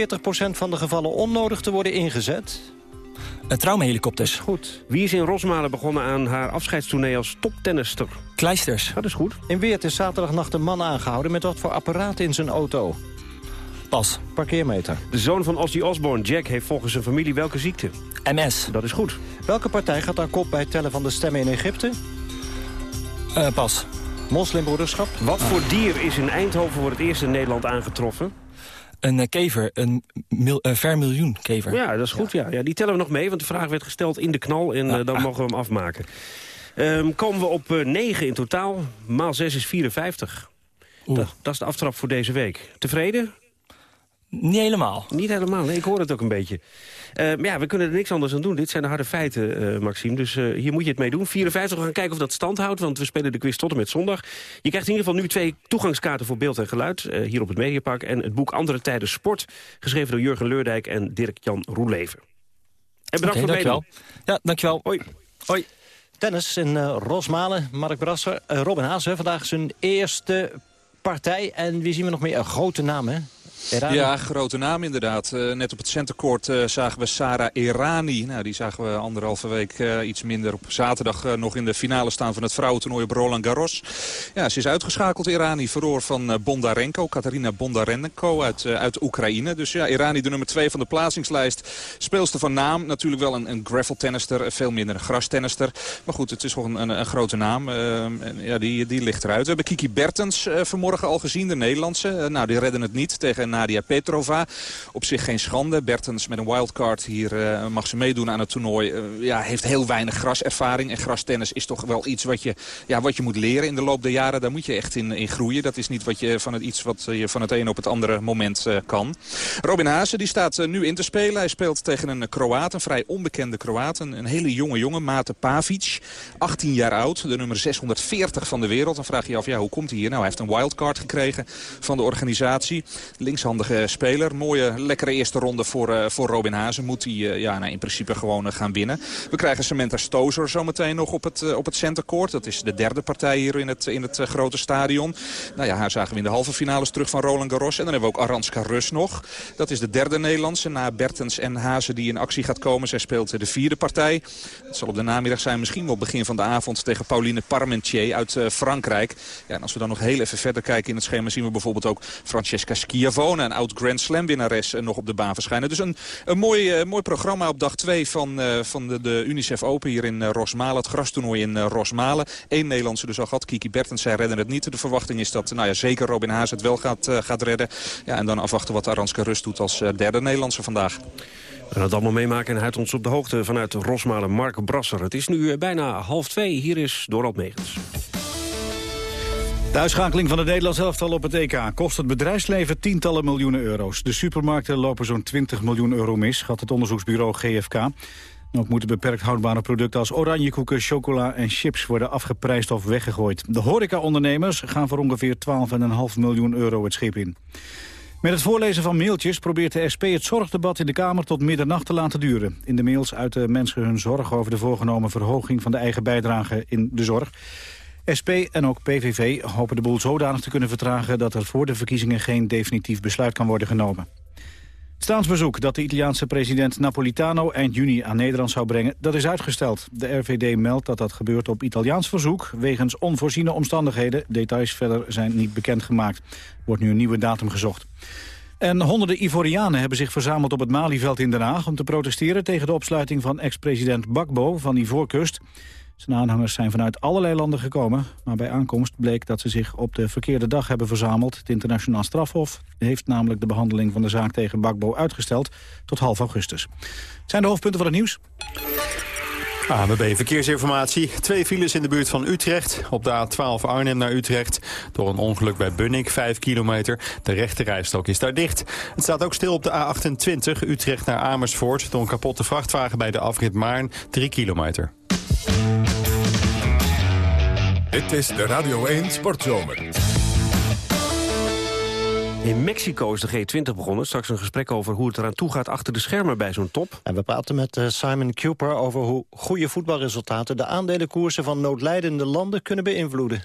van de gevallen onnodig te worden ingezet? Een traumahelikopters. Goed. Wie is in Rosmalen begonnen aan haar afscheidstournee als toptennister? Kleisters. Dat is goed. In Weert is zaterdagnacht een man aangehouden met wat voor apparaat in zijn auto? Pas. Parkeermeter. De zoon van Ozzy Osbourne, Jack, heeft volgens zijn familie welke ziekte? MS. Dat is goed. Welke partij gaat aan kop bij het tellen van de stemmen in Egypte? Uh, pas. Moslimbroederschap. Wat voor dier is in Eindhoven voor het eerst in Nederland aangetroffen? Een uh, kever, een mil, uh, vermiljoen kever. Ja, dat is goed. Ja. Ja. die tellen we nog mee, want de vraag werd gesteld in de knal... en uh, dan mogen we hem afmaken. Um, komen we op 9 in totaal. Maal 6 is 54. Dat, dat is de aftrap voor deze week. Tevreden? Niet helemaal. Niet helemaal, nee, ik hoor het ook een beetje. Uh, maar ja, we kunnen er niks anders aan doen. Dit zijn de harde feiten, uh, Maxime. Dus uh, hier moet je het mee doen. 54, we gaan kijken of dat stand houdt, want we spelen de quiz tot en met zondag. Je krijgt in ieder geval nu twee toegangskaarten voor beeld en geluid... hier op het Mediapark. En het boek Andere Tijden Sport, geschreven door Jurgen Leurdijk en Dirk-Jan Roeleven. En bedankt okay, voor het meedoen. Ja, dankjewel. Hoi. Hoi. Tennis in Rosmalen, Mark Brasser. Robin Haas, vandaag zijn eerste partij. En wie zien we nog meer? Een grote naam, hè? Erani. Ja, grote naam inderdaad. Uh, net op het centercourt uh, zagen we Sarah Erani. Nou, die zagen we anderhalve week uh, iets minder op zaterdag nog in de finale staan van het vrouwentoernooi op Roland Garros. Ja, ze is uitgeschakeld, Erani. Verloor van Bondarenko, Katarina Bondarenko uit, uit Oekraïne. Dus ja, Erani de nummer 2 van de plaatsingslijst. Speelster van naam. Natuurlijk wel een, een gravel-tennister. Veel minder een grastennister. Maar goed, het is gewoon een, een, grote naam. ja, die, die ligt eruit. We hebben Kiki Bertens vanmorgen al gezien, de Nederlandse. nou, die redden het niet tegen Nadia Petrova. Op zich geen schande. Bertens met een wildcard hier uh, mag ze meedoen aan het toernooi. Uh, ja, heeft heel weinig graservaring. En grastennis is toch wel iets wat je, ja, wat je moet leren in de loop der jaren. Daar moet je echt in, in groeien. Dat is niet wat je van het, iets wat je van het een op het andere moment uh, kan. Robin Haase die staat nu in te spelen. Hij speelt tegen een Kroaat, een vrij onbekende Kroaat. Een, hele jonge jongen, Mate Pavic. 18 jaar oud, de nummer 640 van de wereld. Dan vraag je je af, ja, hoe komt hij hier? Nou, hij heeft een wildcard gekregen van de organisatie. Linkshandige speler. Mooie, lekkere eerste ronde voor, uh, voor Robin Hazen. Moet hij uh, ja, nou, in principe gewoon uh, gaan winnen. We krijgen Samantha Stozer zometeen nog op het, op het centercourt. Dat is de derde partij hier in het, in het grote stadion. Nou ja, haar zagen we in de halve finales terug van Roland Garros. En dan hebben we ook Aranska Rus nog. Dat is de derde Nederlandse na Bertens en Hazen die in actie gaat komen. Zij speelt de vierde partij. Het zal op de namiddag zijn, misschien wel begin van de avond... tegen Pauline Parmentier uit Frankrijk. Ja, en als we dan nog heel even verder kijken in het schema... zien we bijvoorbeeld ook Francesca Een oud Grand Slam winnares nog op de baan verschijnen. Dus een, een mooi, uh, mooi programma op dag 2 van, uh, van de, de Unicef Open hier in Rosmalen. Het grastoernooi in Rosmalen. Eén Nederlandse dus al gehad. Kiki Bertens, zij redden het niet. De verwachting is dat nou ja, zeker Robin Haas het wel gaat, gaat redden. Ja, en dan afwachten wat Aranska Rust doet als derde Nederlandse vandaag. We gaan het allemaal meemaken en houdt ons op de hoogte vanuit Rosmalen. Mark Brasser. Het is nu bijna half twee. Hier is Dorald Megens. De uitschakeling van het Nederlands elftal op het EK kost het bedrijfsleven tientallen miljoenen euro's. De supermarkten lopen zo'n 20 miljoen euro mis, gaat het onderzoeksbureau GFK. Ook moeten beperkt houdbare producten als oranjekoeken, chocola en chips worden afgeprijsd of weggegooid. De horecaondernemers gaan voor ongeveer 12,5 miljoen euro het schip in. Met het voorlezen van mailtjes probeert de SP het zorgdebat in de Kamer tot middernacht te laten duren. In de mails uiten mensen hun zorg over de voorgenomen verhoging van de eigen bijdrage in de zorg. SP en ook PVV hopen de boel zodanig te kunnen vertragen dat er voor de verkiezingen geen definitief besluit kan worden genomen. Staatsbezoek dat de Italiaanse president Napolitano eind juni aan Nederland zou brengen, dat is uitgesteld. De RVD meldt dat dat gebeurt op Italiaans verzoek, wegens onvoorziene omstandigheden. Details verder zijn niet bekendgemaakt. Er wordt nu een nieuwe datum gezocht. En honderden Ivorianen hebben zich verzameld op het Malieveld in Den Haag... om te protesteren tegen de opsluiting van ex-president Bakbo van Ivoorkust. Zijn aanhangers zijn vanuit allerlei landen gekomen... maar bij aankomst bleek dat ze zich op de verkeerde dag hebben verzameld. Het internationaal strafhof heeft namelijk de behandeling van de zaak tegen Bakbo uitgesteld... tot half augustus. Zijn de hoofdpunten van het nieuws? ANWB Verkeersinformatie. Twee files in de buurt van Utrecht. Op de A12 Arnhem naar Utrecht. Door een ongeluk bij Bunnik, 5 kilometer. De rechte rijstrook is daar dicht. Het staat ook stil op de A28 Utrecht naar Amersfoort. Door een kapotte vrachtwagen bij de afrit Maarn, 3 kilometer. Dit is de Radio 1 Sportzomer. In Mexico is de G20 begonnen. Straks een gesprek over hoe het eraan toe gaat achter de schermen bij zo'n top. En we praten met uh, Simon Cooper over hoe goede voetbalresultaten... de aandelenkoersen van noodlijdende landen kunnen beïnvloeden.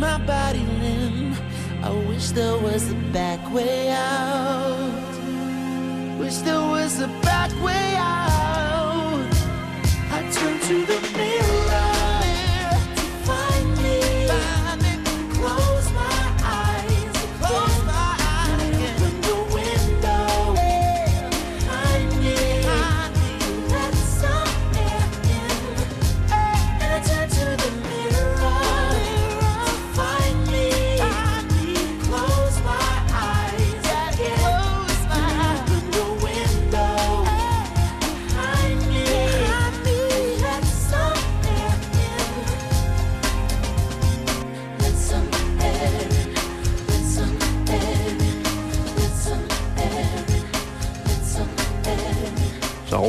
My body limb. I wish there was a back way out. Wish there was a back way out. I turn to the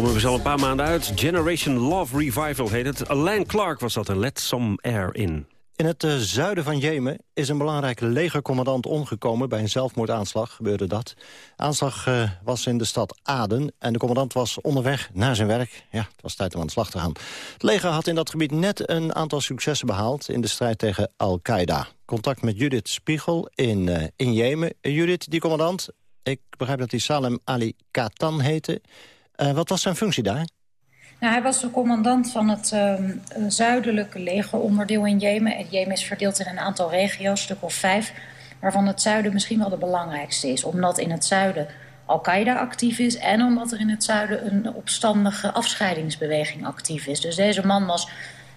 album is al een paar maanden uit. Generation Love Revival heet het. Alain Clark was dat en Let Some Air In. In het eh, zuiden van Jemen is een belangrijke legercommandant omgekomen. Bij een zelfmoordaanslag gebeurde dat. Aanslag eh, was in de stad Aden en de commandant was onderweg naar zijn werk. Ja, het was tijd om aan de slag te gaan. Het leger had in dat gebied net een aantal successen behaald... in de strijd tegen Al-Qaeda. Contact met Judith Spiegel in, eh, in Jemen. Judith, die commandant, ik begrijp dat hij Salem Ali Katan heette. Wat was zijn functie daar? Nou, hij was de commandant van het uh, zuidelijke legeronderdeel in Jemen. Het Jemen is verdeeld in een aantal regio's, stuk of vijf... waarvan het zuiden misschien wel de belangrijkste is. Omdat in het zuiden Al-Qaeda actief is... en omdat er in het zuiden een opstandige afscheidingsbeweging actief is. Dus deze man was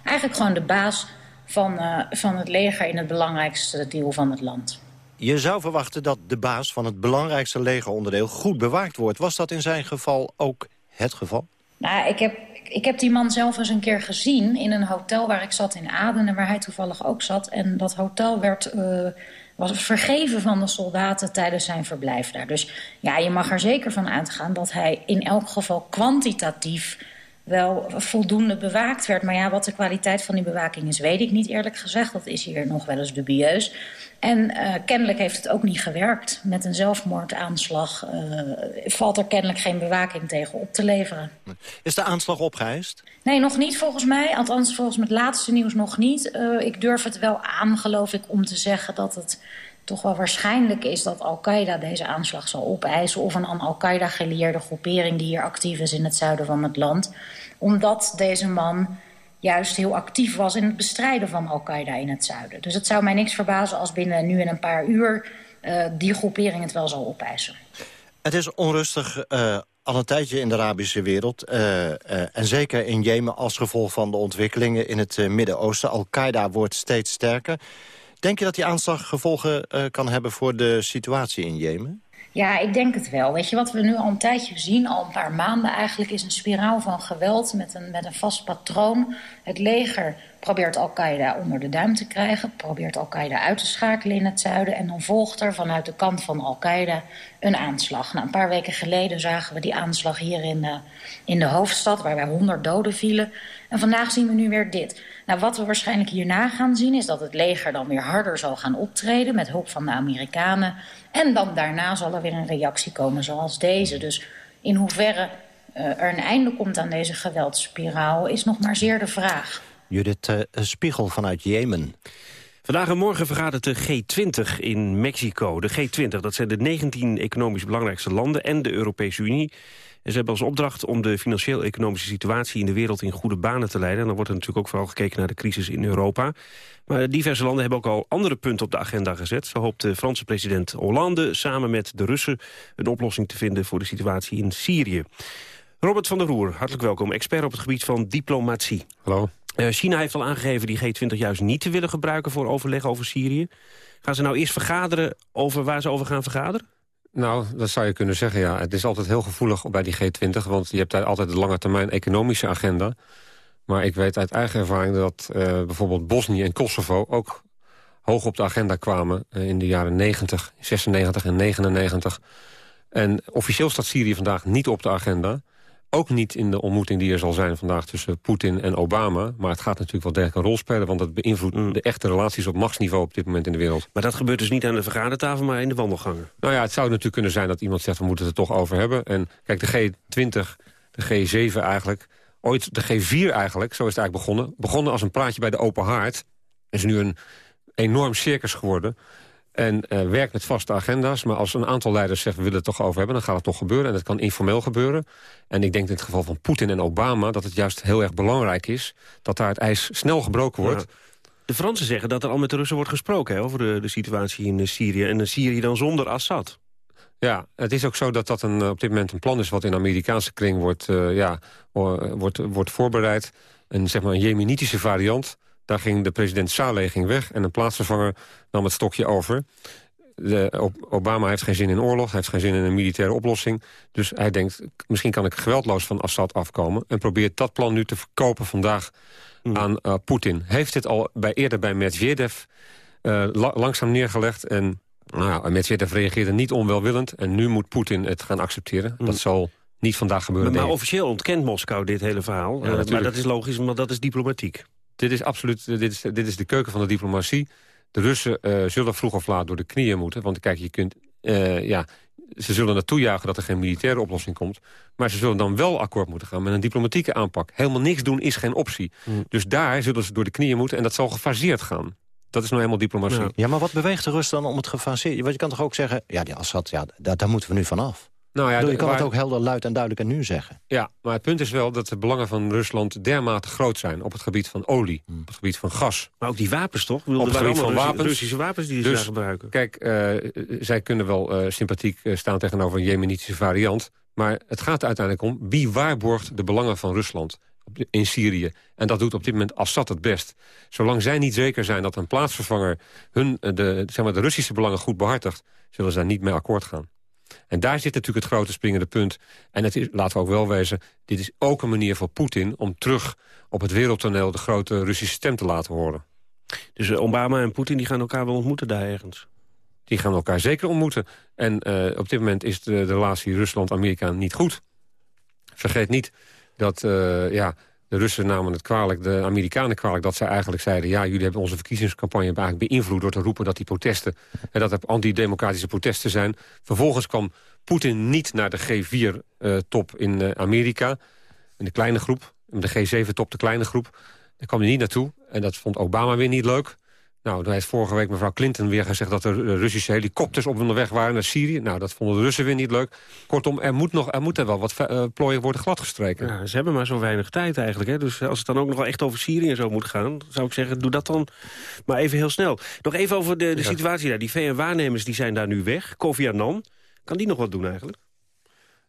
eigenlijk gewoon de baas van, uh, van het leger... in het belangrijkste deel van het land. Je zou verwachten dat de baas van het belangrijkste legeronderdeel goed bewaakt wordt. Was dat in zijn geval ook het geval? Nou, ik heb ik heb die man zelf eens een keer gezien in een hotel waar ik zat in Aden... en waar hij toevallig ook zat. En dat hotel werd, uh, was vergeven van de soldaten tijdens zijn verblijf daar. Dus ja, je mag er zeker van uitgaan dat hij in elk geval kwantitatief wel voldoende bewaakt werd. Maar ja, wat de kwaliteit van die bewaking is, weet ik niet eerlijk gezegd. Dat is hier nog wel eens dubieus. En uh, kennelijk heeft het ook niet gewerkt. Met een zelfmoordaanslag uh, valt er kennelijk geen bewaking tegen op te leveren. Is de aanslag opgeheist? Nee, nog niet volgens mij. Althans, volgens het laatste nieuws nog niet. Uh, ik durf het wel aan, geloof ik, om te zeggen dat het toch wel waarschijnlijk is dat Al-Qaeda deze aanslag zal opeisen... of een Al-Qaeda gelieerde groepering die hier actief is in het zuiden van het land. Omdat deze man juist heel actief was in het bestrijden van Al-Qaeda in het zuiden. Dus het zou mij niks verbazen als binnen nu en een paar uur... Uh, die groepering het wel zal opeisen. Het is onrustig uh, al een tijdje in de Arabische wereld. Uh, en zeker in Jemen als gevolg van de ontwikkelingen in het Midden-Oosten. Al-Qaeda wordt steeds sterker. Denk je dat die aanslag gevolgen kan hebben voor de situatie in Jemen? Ja, ik denk het wel. Weet je, wat we nu al een tijdje zien, al een paar maanden eigenlijk... is een spiraal van geweld met een, met een vast patroon. Het leger probeert Al-Qaeda onder de duim te krijgen... probeert Al-Qaeda uit te schakelen in het zuiden... en dan volgt er vanuit de kant van Al-Qaeda een aanslag. Nou, een paar weken geleden zagen we die aanslag hier in de, in de hoofdstad... waarbij honderd doden vielen. En vandaag zien we nu weer dit. Nou, wat we waarschijnlijk hierna gaan zien... is dat het leger dan weer harder zal gaan optreden... met hulp van de Amerikanen. En dan daarna zal er weer een reactie komen zoals deze. Dus in hoeverre uh, er een einde komt aan deze geweldsspiraal... is nog maar zeer de vraag. Judith uh, Spiegel vanuit Jemen. Vandaag en morgen vergadert de G20 in Mexico. De G20, dat zijn de 19 economisch belangrijkste landen en de Europese Unie. En ze hebben als opdracht om de financieel-economische situatie in de wereld in goede banen te leiden. En dan wordt er natuurlijk ook vooral gekeken naar de crisis in Europa. Maar diverse landen hebben ook al andere punten op de agenda gezet. Zo hoopt de Franse president Hollande samen met de Russen een oplossing te vinden voor de situatie in Syrië. Robert van der Roer, hartelijk welkom, expert op het gebied van diplomatie. Hallo. Uh, China heeft al aangegeven die G20 juist niet te willen gebruiken voor overleg over Syrië. Gaan ze nou eerst vergaderen over waar ze over gaan vergaderen? Nou, dat zou je kunnen zeggen, ja. Het is altijd heel gevoelig bij die G20... want je hebt daar altijd de lange termijn economische agenda. Maar ik weet uit eigen ervaring dat uh, bijvoorbeeld Bosnië en Kosovo... ook hoog op de agenda kwamen uh, in de jaren 90, 96 en 99. En officieel staat Syrië vandaag niet op de agenda... Ook niet in de ontmoeting die er zal zijn vandaag tussen Poetin en Obama. Maar het gaat natuurlijk wel degelijk een rol spelen... want het beïnvloedt Mm. de echte relaties op machtsniveau op dit moment in de wereld. Maar dat gebeurt dus niet aan de vergadertafel, maar in de wandelgangen. Nou ja, het zou natuurlijk kunnen zijn dat iemand zegt... we moeten het er toch over hebben. En kijk, de G20, de G7 eigenlijk... ooit de G4 eigenlijk, zo is het eigenlijk begonnen... begonnen als een praatje bij de open haard. is nu een enorm circus geworden... En uh, werkt met vaste agenda's. Maar als een aantal leiders zeggen we willen het toch over hebben... dan gaat het toch gebeuren. En dat kan informeel gebeuren. En ik denk in het geval van Poetin en Obama... dat het juist heel erg belangrijk is... dat daar het ijs snel gebroken wordt. Ja. De Fransen zeggen dat er al met de Russen wordt gesproken... Hè, over de, de situatie in Syrië. En Syrië dan zonder Assad. Ja, het is ook zo dat dat een, op dit moment een plan is... wat in de Amerikaanse kring wordt, uh, ja, wordt, wordt voorbereid. Een, zeg maar, een jemenitische variant... Daar ging de president Saleh ging weg en een plaatsvervanger nam het stokje over. De, Obama heeft geen zin in oorlog, hij heeft geen zin in een militaire oplossing. Dus hij denkt, misschien kan ik geweldloos van Assad afkomen... en probeert dat plan nu te verkopen vandaag mm. aan uh, Poetin. Heeft dit al bij, eerder bij Medvedev uh, la langzaam neergelegd... en nou, Medvedev reageerde niet onwelwillend... en nu moet Poetin het gaan accepteren. Mm. Dat zal niet vandaag gebeuren. Maar, officieel ontkent Moskou dit hele verhaal. Ja, Eh, maar dat is logisch, want dat is diplomatiek. Dit is absoluut dit is, dit is de keuken van de diplomatie. De Russen eh, zullen vroeg of laat door de knieën moeten. Want kijk, je kunt, eh, ja, ze zullen naartoe jagen dat er geen militaire oplossing komt. Maar ze zullen dan wel akkoord moeten gaan met een diplomatieke aanpak. Helemaal niks doen is geen optie. Dus daar zullen ze door de knieën moeten. En dat zal gefaseerd gaan. Dat is nou helemaal diplomatie. Ja, maar wat beweegt de Rust dan om het gefaseerd? Want je kan toch ook zeggen, ja, die Assad, ja, daar, daar moeten we nu vanaf. Nou ja, bedoel, je kan waar- het ook helder, luid en duidelijk en nu zeggen. Ja, maar het punt is wel dat de belangen van Rusland dermate groot zijn... op het gebied van olie, Hmm. op het gebied van gas. Maar ook die wapens toch? Bedoel, Op er het gebied van wapens. Russische wapens die ze Dus, gebruiken. Kijk, eh, zij kunnen wel eh, sympathiek eh, staan tegenover een jemenitische variant... maar het gaat er uiteindelijk om wie waarborgt de belangen van Rusland in Syrië. En dat doet op dit moment Assad het best. Zolang zij niet zeker zijn dat een plaatsvervanger... hun, de, zeg maar, de Russische belangen goed behartigt... zullen ze daar niet mee akkoord gaan. En daar zit natuurlijk het grote springende punt. En het is, laten we ook wel wezen, dit is ook een manier voor Poetin... om terug op het wereldtoneel de grote Russische stem te laten horen. Dus eh, Obama en Poetin die gaan elkaar wel ontmoeten daar ergens. Die gaan elkaar zeker ontmoeten. En eh, op dit moment is de, de relatie Rusland-Amerika niet goed. Vergeet niet dat eh, ja, de Russen namen het kwalijk, de Amerikanen kwalijk... dat zij eigenlijk zeiden, ja, jullie hebben onze verkiezingscampagne eigenlijk beïnvloed... door te roepen dat die protesten, en dat er antidemocratische protesten zijn. Vervolgens kwam Poetin niet naar de G4-top in eh, Amerika, in de kleine groep. De G7-top, de kleine groep. Daar kwam hij niet naartoe. En dat vond Obama weer niet leuk. Nou, toen heeft vorige week mevrouw Clinton weer gezegd... dat er eh, Russische helikopters op onderweg waren naar Syrië. Nou, dat vonden de Russen weer niet leuk. Kortom, er moet, nog, er moet er wel wat eh, plooien worden gladgestreken. Ja, ze hebben maar zo weinig tijd eigenlijk. Hè? Dus als het dan ook nog wel echt over Syrië en zo moet gaan... zou ik zeggen, doe dat dan maar even heel snel. Nog even over de, de Ja. situatie daar. Die VN-waarnemers die zijn daar nu weg. Kofi Annan, kan die nog wat doen eigenlijk?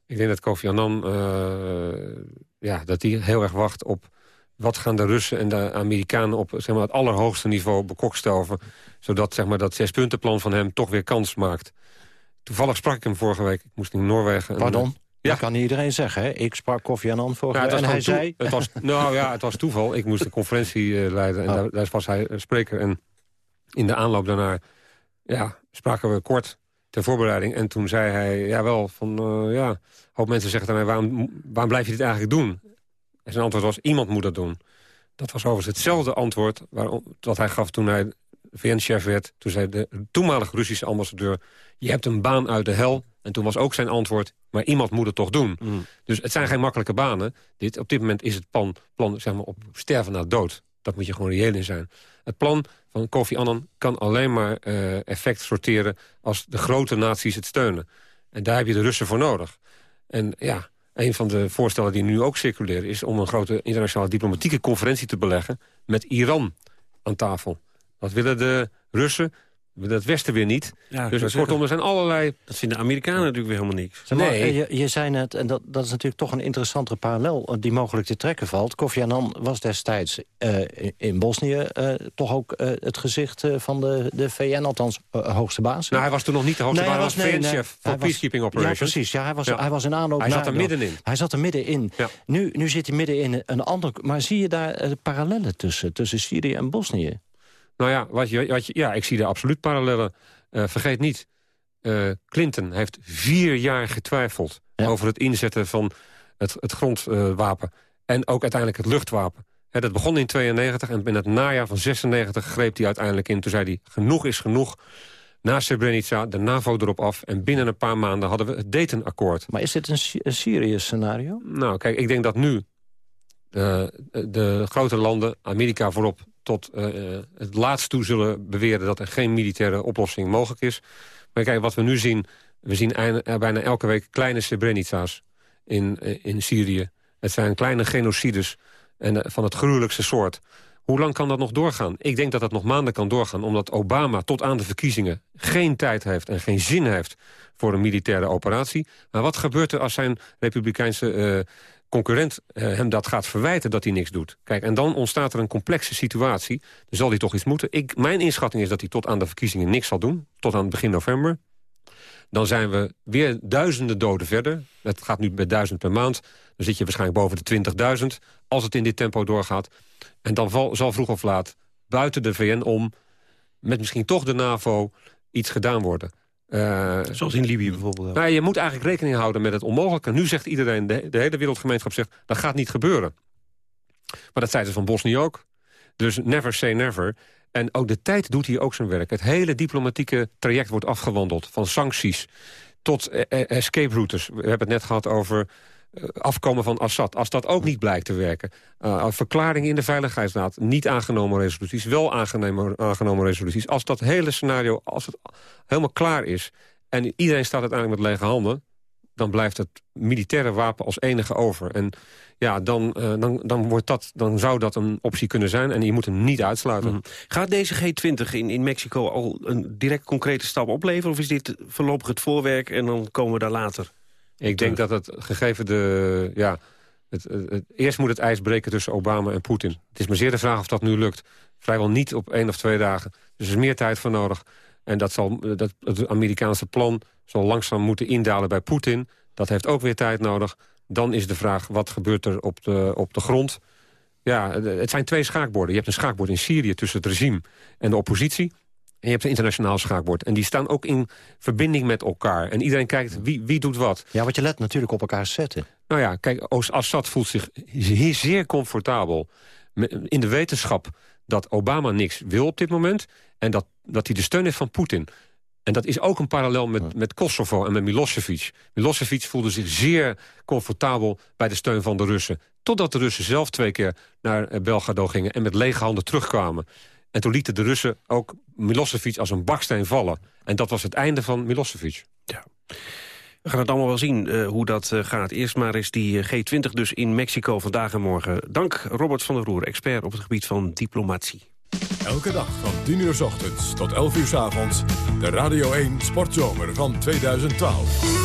Ik denk dat Kofi Annan eh, ja, dat die heel erg wacht op... wat gaan de Russen en de Amerikanen op zeg maar, het allerhoogste niveau bekokstoven... zodat zeg maar, dat zespuntenplan van hem toch weer kans maakt. Toevallig sprak ik hem vorige week. Ik moest in Noorwegen. en, Pardon? Ja. Dat kan iedereen zeggen, hè? Ik sprak Kofi Annan vorige week en hij zei... Het was, <laughs> nou ja, het was toeval. Ik moest een conferentie eh, leiden en Oh. daar, daar was hij spreker. En in de aanloop daarna ja, spraken we kort ter voorbereiding. En toen zei hij, ja wel, van eh, ja... een hoop mensen zeggen aan mij, waarom, waarom blijf je dit eigenlijk doen? En zijn antwoord was, iemand moet dat doen. Dat was overigens hetzelfde antwoord waarom, dat hij gaf toen hij VN-chef werd. Toen zei de toenmalige Russische ambassadeur... je hebt een baan uit de hel. En toen was ook zijn antwoord, maar iemand moet het toch doen. Dus het zijn geen makkelijke banen. Dit, op dit moment is het plan, plan zeg maar, op sterven na dood. Dat moet je gewoon reëel in zijn. Het plan van Kofi Annan kan alleen maar eh, effect sorteren... als de grote naties het steunen. En daar heb je de Russen voor nodig. En ja, een van de voorstellen die nu ook circuleren... is om een grote internationale diplomatieke conferentie te beleggen... met Iran aan tafel. Dat willen de Russen, het Westen weer niet. Ja, dus kortom, er zijn allerlei... Dat vinden de Amerikanen natuurlijk weer helemaal niks. Maar, Nee. eh, je, je zei net, en dat, dat is natuurlijk toch een interessantere parallel... eh, die mogelijk te trekken valt. Kofi Annan was destijds eh, in- Bosnië eh, toch ook eh, het gezicht eh, van de, de VN, althans hoogste baas. Nou, hij was toen nog niet de hoogste Nee, baas, hij hij was nee, nee, VN-chef voor Peacekeeping Operations. Ja, precies. Ja, hij, was, Ja. hij was in aanloop Hij zat er dat. middenin. Hij zat er middenin. Ja. Nu, nu zit hij midden in een ander... Maar zie je daar parallellen tussen, tussen Syrië en Bosnië? Nou ja, wat je, wat je, ja, ik zie daar absoluut parallellen. Eh, vergeet niet, eh, Clinton heeft vier jaar getwijfeld... over het inzetten van het, het grondwapen. en ook uiteindelijk het luchtwapen. Dat begon in 92 en in het najaar van 96 greep hij uiteindelijk in. Toen zei hij, genoeg is genoeg. Na Srebrenica, de NAVO erop af... en binnen een paar maanden hadden we het Dayton-akkoord. Maar is dit een, een Syrië-scenario? Nou, kijk, ik denk dat nu eh, de grote landen, Amerika voorop... tot eh, eh, het laatst toe zullen beweren dat er geen militaire oplossing mogelijk is. Maar kijk, wat we nu zien... we zien eh, bijna elke week kleine Srebrenica's in, in Syrië. Het zijn kleine genocides en, van het gruwelijkste soort. Hoe lang kan dat nog doorgaan? Ik denk dat dat nog maanden kan doorgaan... omdat Obama tot aan de verkiezingen geen tijd heeft en geen zin heeft... voor een militaire operatie. Maar wat gebeurt er als zijn republikeinse concurrent eh, hem dat gaat verwijten... dat hij niks doet? Kijk, en dan ontstaat er een complexe situatie. Dan zal hij toch iets moeten. Ik, mijn inschatting is dat hij tot aan de verkiezingen niks zal doen. Tot aan begin november. Dan zijn we weer duizenden doden verder. Het gaat nu bij duizend per maand. Dan zit je waarschijnlijk boven de 20.000 als het in dit tempo doorgaat. En dan zal vroeg of laat buiten de VN om... met misschien toch de NAVO iets gedaan worden. Eh, Zoals in Libië bijvoorbeeld. Nou, je moet eigenlijk rekening houden met het onmogelijke. Nu zegt iedereen, de, de hele wereldgemeenschap zegt... dat gaat niet gebeuren. Maar dat zeiden ze van Bosnië ook. Dus never say never. En ook de tijd doet hier ook zijn werk. Het hele diplomatieke traject wordt afgewandeld. Van sancties tot eh, eh, escape routes. We hebben het net gehad over afkomen van Assad. Als dat ook niet blijkt te werken. Uh, verklaringen in de Veiligheidsraad. Niet aangenomen resoluties. Wel aangenomen, aangenomen resoluties. Als dat hele scenario als het helemaal klaar is... en iedereen staat uiteindelijk met lege handen... dan blijft het militaire wapen als enige over. En ja, dan, uh, dan, dan, wordt dat, dan zou dat een optie kunnen zijn. En je moet hem niet uitsluiten. Mm. Gaat deze G20 in, in Mexico al een direct concrete stap opleveren? Of is dit voorlopig het voorwerk en dan komen we daar later? Ik denk dat het gegeven de... Ja, het, het, het, eerst moet het ijs breken tussen Obama en Poetin. Het is maar zeer de vraag of dat nu lukt. Vrijwel niet op één of twee dagen. Dus er is meer tijd voor nodig. En dat zal, dat, het Amerikaanse plan zal langzaam moeten indalen bij Poetin. Dat heeft ook weer tijd nodig. Dan is de vraag, wat gebeurt er op de, op de grond? Ja, het zijn twee schaakborden. Je hebt een schaakbord in Syrië tussen het regime en de oppositie. En je hebt een internationaal schaakbord. En die staan ook in verbinding met elkaar. En iedereen kijkt wie, wie doet wat. Ja, want je let natuurlijk op elkaar zetten. Nou ja, kijk, Assad voelt zich hier zeer comfortabel... in de wetenschap dat Obama niks wil op dit moment... en dat, dat hij de steun heeft van Poetin. En dat is ook een parallel met, met Kosovo en met Milosevic. Milosevic voelde zich zeer comfortabel bij de steun van de Russen. Totdat de Russen zelf twee keer naar Belgrado gingen... en met lege handen terugkwamen. En toen lieten de Russen ook Milosevic als een baksteen vallen. En dat was het einde van Milosevic. Ja. We gaan het allemaal wel zien uh, hoe dat uh, gaat. Eerst maar is die uh, G20 dus in Mexico vandaag en morgen. Dank Robert van der Roer, expert op het gebied van diplomatie. Elke dag van 10 uur s ochtends tot 11 uur s avonds. De Radio 1 Sportzomer van 2012.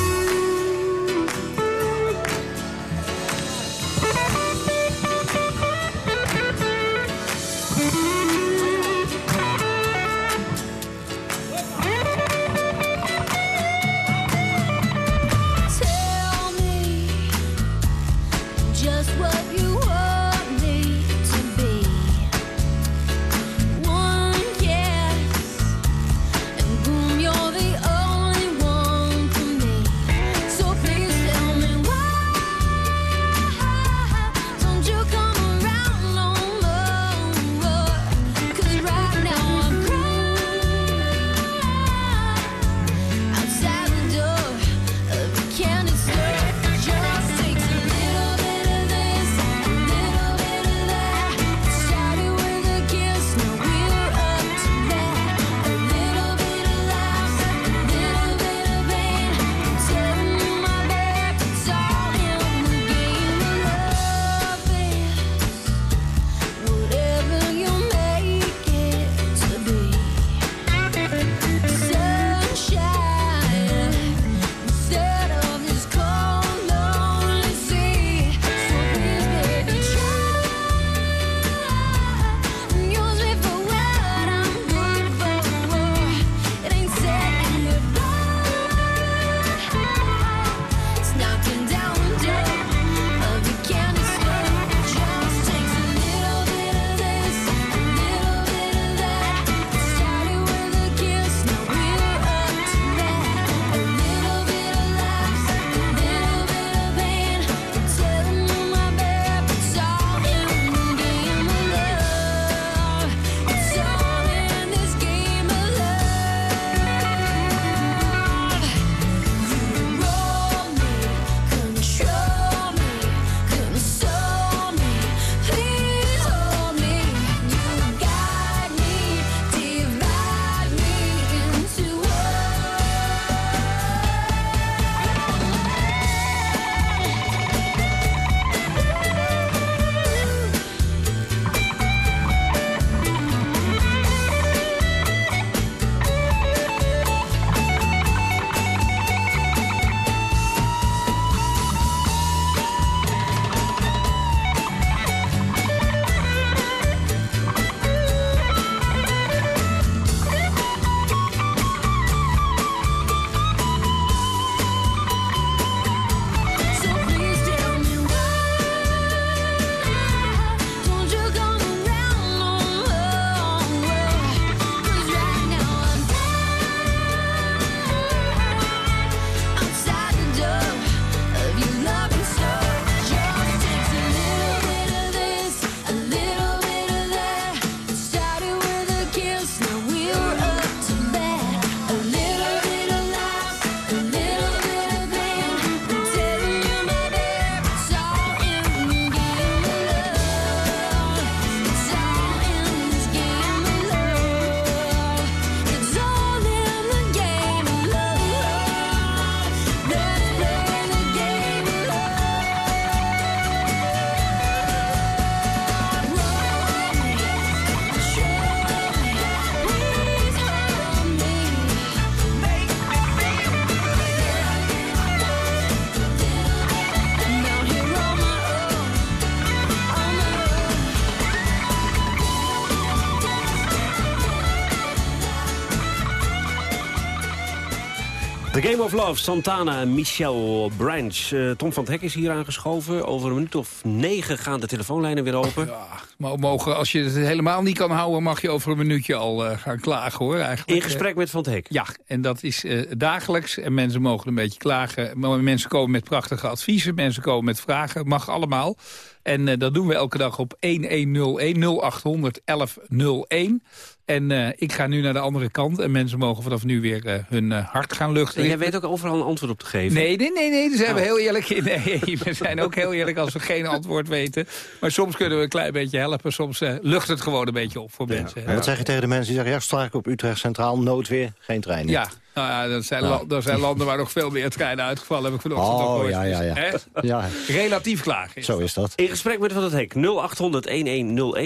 Game of Love, Santana en Michel Branch. Eh, Tom van het Hek is hier aangeschoven. Over een minuut of negen gaan de telefoonlijnen weer open. Ja, maar mogen, als je het helemaal niet kan houden... mag je over een minuutje al eh, gaan klagen, hoor. Eigenlijk. In gesprek met Van het Hek? Ja, en dat is eh, dagelijks. En mensen mogen een beetje klagen. Maar Mensen komen met prachtige adviezen. Mensen komen met vragen. Mag allemaal. En dat doen we elke dag op 1101 0800 1101. En eh, ik ga nu naar de andere kant. En mensen mogen vanaf nu weer eh, hun eh, hart gaan luchten. En jij weet ook overal een antwoord op te geven? Nee, nee, nee, nee daar zijn we Oh. heel eerlijk in. Nee, <laughs> we zijn ook heel eerlijk als we geen antwoord weten. Maar soms kunnen we een klein beetje helpen. Soms eh, lucht het gewoon een beetje op voor mensen. En wat zeg je tegen de mensen die zeggen... ja, sta ik op Utrecht Centraal, noodweer, geen trein. Ja, nou ja, dat zijn, la- dat zijn landen waar nog veel meer treinen uitgevallen. Heb ik vanochtend ook Oh, ja, ja, ja. Hè? ja. Relatief klagen. Zo is dat. In gesprek met Van het Hek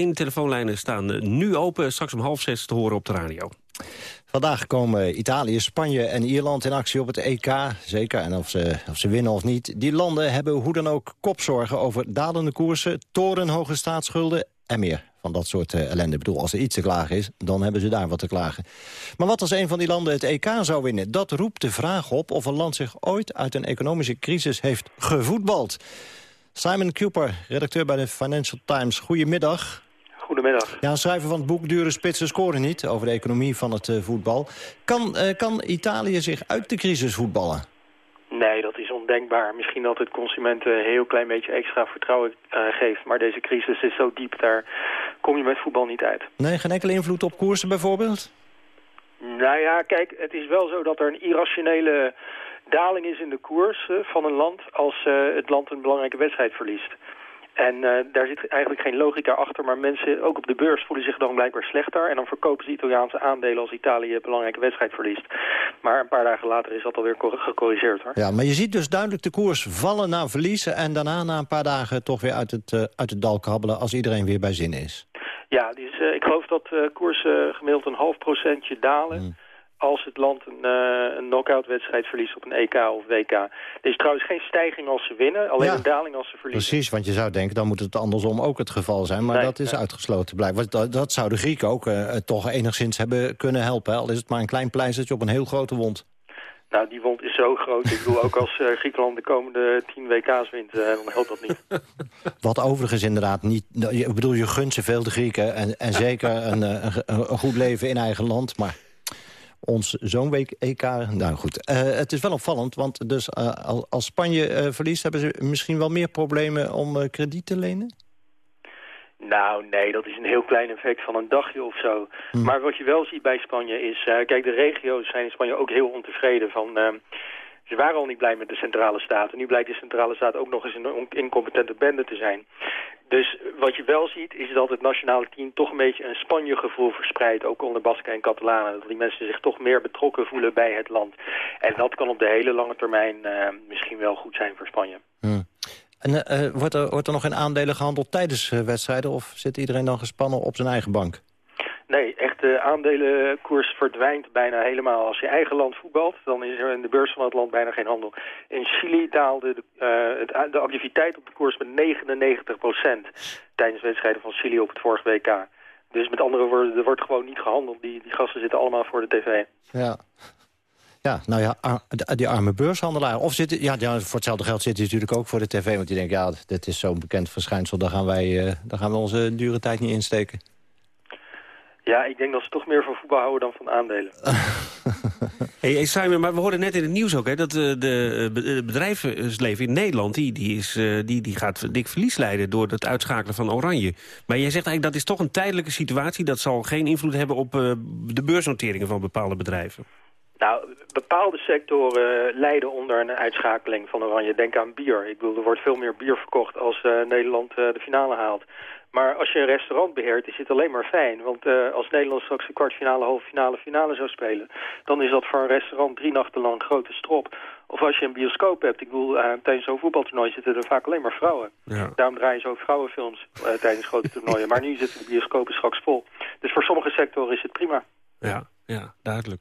0800-1101. Telefoonlijnen staan eh, nu open. Straks om half zes te horen op de radio. Vandaag komen Italië, Spanje en Ierland in actie op het EK. Zeker, en of ze, of ze winnen of niet. Die landen hebben hoe dan ook kopzorgen over dalende koersen... torenhoge staatsschulden en meer van dat soort eh, ellende. Ik bedoel, als er iets te klagen is, dan hebben ze daar wat te klagen. Maar wat als een van die landen het EK zou winnen? Dat roept de vraag op of een land zich ooit uit een economische crisis heeft gevoetbald. Simon Cooper, redacteur bij de Financial Times. Goedemiddag. Goedemiddag. Ja, een schrijver van het boek Dure Spitsen scoren niet... over de economie van het eh, voetbal. Kan, eh, kan Italië zich uit de crisis voetballen? Nee, dat is ondenkbaar. Misschien dat het consumenten een heel klein beetje extra vertrouwen geeft. Maar deze crisis is zo diep, daar kom je met voetbal niet uit. Nee, geen enkele invloed op koersen bijvoorbeeld? Nou ja, kijk, het is wel zo dat er een irrationele daling is in de koers eh, van een land als eh, het land een belangrijke wedstrijd verliest. En eh, daar zit eigenlijk geen logica achter, maar mensen, ook op de beurs, voelen zich dan blijkbaar slechter. En dan verkopen ze Italiaanse aandelen als Italië een belangrijke wedstrijd verliest. Maar een paar dagen later is dat alweer cor- gecorrigeerd hoor. Ja, maar je ziet dus duidelijk de koers vallen na verliezen... en daarna na een paar dagen toch weer uit het, uit het dal krabbelen... als iedereen weer bij zin is. Ja, dus, eh, ik geloof dat eh koersen gemiddeld een half procentje dalen... als het land een, eh een knock-out wedstrijd verliest op een EK of WK. Er is trouwens geen stijging als ze winnen, alleen Ja. een daling als ze verliezen. Precies, want je zou denken, dan moet het andersom ook het geval zijn. Maar Nee, dat is nee. uitgesloten blijkbaar. Dat, dat zou de Grieken ook toch enigszins hebben kunnen helpen. hè? Al is het maar een klein pleistertje op een heel grote wond. Nou, die wond is zo groot. Ik bedoel, ook als eh, Griekenland de komende 10 WK's wint, eh, dan helpt dat niet. <laughs> Wat overigens inderdaad niet... nou, Ik bedoel, je gunt ze veel, de Grieken. En, en zeker een, eh, een, een goed leven in eigen land. Maar ons zo'n week EK... Nou goed, het is wel opvallend. Want dus, al- als Spanje verliest... hebben ze misschien wel meer problemen om krediet te lenen? Nou, nee, dat is een heel klein effect van een dagje of zo. Maar wat je wel ziet bij Spanje is... eh, kijk, de regio's zijn in Spanje ook heel ontevreden van... eh, ze waren al niet blij met de centrale staat. En nu blijkt de centrale staat ook nog eens een incompetente bende te zijn. Dus wat je wel ziet is dat het nationale team toch een beetje een Spanje-gevoel verspreidt. Ook onder Basken en Catalanen. Dat die mensen zich toch meer betrokken voelen bij het land. En dat kan op de hele lange termijn eh, misschien wel goed zijn voor Spanje. En eh, eh, wordt, er, wordt er nog in aandelen gehandeld tijdens eh, wedstrijden... of zit iedereen dan gespannen op zijn eigen bank? Nee, echt de aandelenkoers verdwijnt bijna helemaal. Als je eigen land voetbalt, dan is er in de beurs van het land bijna geen handel. In Chili daalde de, het, de activiteit op de koers met 99% tijdens wedstrijden van Chili op het vorige WK. Dus met andere woorden, er wordt gewoon niet gehandeld. Die, die gasten zitten allemaal voor de tv. Ja. Ja, nou ja, ar- die arme beurshandelaar. Of zit, ja, ja, voor hetzelfde geld zit hij natuurlijk ook voor de tv. Want die denkt, ja, dit is zo'n bekend verschijnsel. Daar gaan, wij, eh, daar gaan we onze dure tijd niet insteken. Ja, ik denk dat ze toch meer van voetbal houden dan van aandelen. <laughs> Hey, hey Simon, maar we hoorden net in het nieuws ook... Hè, dat eh, de eh, be- bedrijfsleven in Nederland... Die, die, is, eh, die, die gaat dik verlies leiden door het uitschakelen van Oranje. Maar jij zegt eigenlijk dat is toch een tijdelijke situatie... dat zal geen invloed hebben op eh, de beursnoteringen van bepaalde bedrijven. Nou, bepaalde sectoren lijden onder een uitschakeling van Oranje. Denk aan bier. Ik bedoel, er wordt veel meer bier verkocht als eh, Nederland eh, de finale haalt. Maar als je een restaurant beheert, is het alleen maar fijn. Want eh, als Nederland straks de kwartfinale, halve finale, finale zou spelen... dan is dat voor een restaurant drie nachten lang grote strop. Of als je een bioscoop hebt, ik bedoel, tijdens zo'n voetbaltoernooi zitten er vaak alleen maar vrouwen. Ja. Daarom draaien ze ook vrouwenfilms tijdens grote toernooien. Maar nu zitten de bioscopen straks vol. Dus voor sommige sectoren is het prima. Ja, ja duidelijk.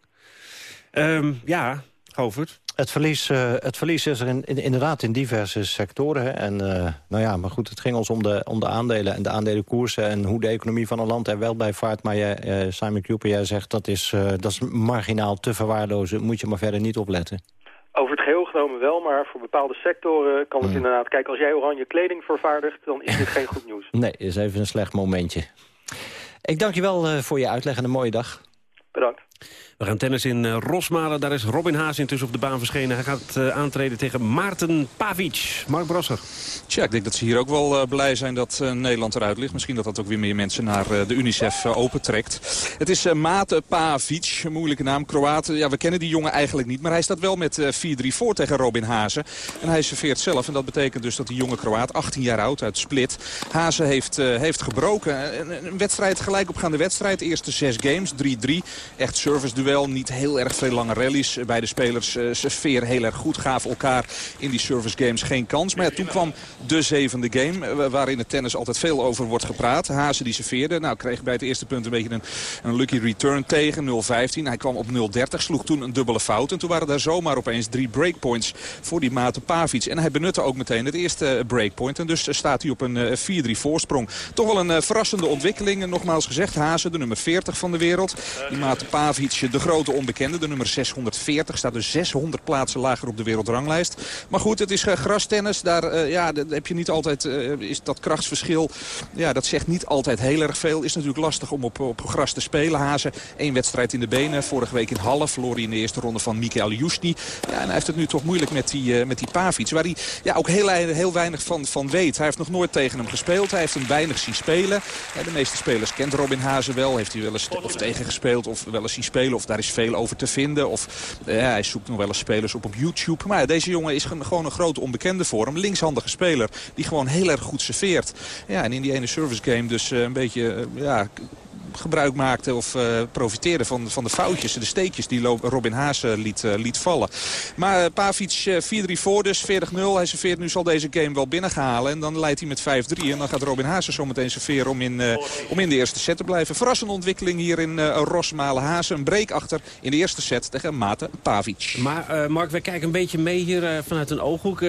Ehm, ja, Govert. Het verlies, eh, het verlies is er in, in- inderdaad in diverse sectoren. hè. En, eh, nou ja, maar goed, het ging ons om de, om de aandelen en de aandelenkoersen... en hoe de economie van een land er wel bij vaart. Maar jij, eh, Simon Cooper, jij zegt dat is, eh, dat is marginaal te verwaarlozen. Moet je maar verder niet opletten. Over het geheel genomen wel, maar voor bepaalde sectoren kan het Hmm. inderdaad... Kijk, als jij oranje kleding vervaardigt, dan is dit geen goed nieuws. <laughs> Nee, is even een slecht momentje. Ik dank je wel eh, voor je uitleg en een mooie dag. Bedankt. We gaan tennis in eh, Rosmalen. Daar is Robin Haas intussen op de baan verschenen. Hij gaat eh, aantreden tegen Maarten Pavic. Mark Brosser. Tja, ik denk dat ze hier ook wel eh, blij zijn dat Nederland eruit ligt. Misschien dat dat ook weer meer mensen naar de UNICEF opentrekt. Het is Mate Pavic, moeilijke naam, Kroaten. Ja, we kennen die jongen eigenlijk niet, maar hij staat wel met eh, 4-3 voor tegen Robin Hazen. En hij serveert zelf en dat betekent dus dat die jonge Kroaat, 18 jaar oud uit Split, Hazen heeft, heeft gebroken. Een, een wedstrijd, gelijk opgaande wedstrijd. Eerste zes games, 3-3. Echt service duel, niet heel erg veel lange rallies. Beide spelers uh, serveer heel erg goed, gaven elkaar in die service games geen kans. Maar ja, toen kwam de zevende game, uh, waarin het tennis altijd veel over wordt gepraat. Hazen die serveerde, nou kreeg bij het eerste punt een beetje een, een lucky return tegen, 0-15. Hij kwam op 0-30, sloeg toen een dubbele fout. En toen waren daar zomaar opeens drie breakpoints voor die Mate Pavic. En hij benutte ook meteen het eerste breakpoint. En dus staat hij op een 4-3 voorsprong. Toch wel een verrassende ontwikkeling. Nogmaals gezegd, Hazen, de nummer 40 van de wereld. Die Mate Pavic, de grote onbekende, de nummer 640. Staat dus 600 plaatsen lager op de wereldranglijst. Maar goed, het is grastennis. Daar uh, ja, heb je niet altijd, uh, is dat krachtsverschil. Ja, dat zegt niet altijd heel erg veel. Is natuurlijk lastig om op, op gras te spelen. Hazen, één wedstrijd in de benen. Vorige week in Halle verloor hij in de eerste ronde van Mikael Jusni. Ja, en hij heeft het nu toch moeilijk met die, met die Pavic. Waar hij ja, ook heel, heel weinig van, van weet. Hij heeft nog nooit tegen hem gespeeld. Hij heeft hem weinig zien spelen. De meeste spelers kent Robin Hazen wel. Heeft hij wel eens of tegen gespeeld of wel eens zien spelen. Daar is veel over te vinden. Of uh, hij zoekt nog wel eens spelers op op YouTube. Maar ja, deze jongen is gewoon een grote onbekende voor hem. Linkshandige speler die gewoon heel erg goed serveert. Ja, en in die ene service game dus uh, een beetje... ja, gebruik maakte of uh, profiteerde van, van de foutjes, de steekjes die Robin Haas uh, liet, uh, liet vallen. Maar Pavic 4-3 voor dus, 40-0. Hij serveert nu zal deze game wel binnenhalen. En dan leidt hij met 5-3. En dan gaat Robin Haas zo meteen serveren om in, om in de eerste set te blijven. Verrassende ontwikkeling hier in Rosmalen. Haas een break achter in de eerste set tegen Mate Pavic. Maar Mark, wij kijken een beetje mee hier vanuit een ooghoek.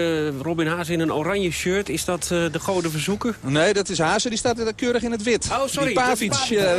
Robin Haas in een oranje shirt. Is dat de goden verzoeken? Nee, dat is Haas. Die staat keurig in het wit. Oh, sorry. Die Pavic,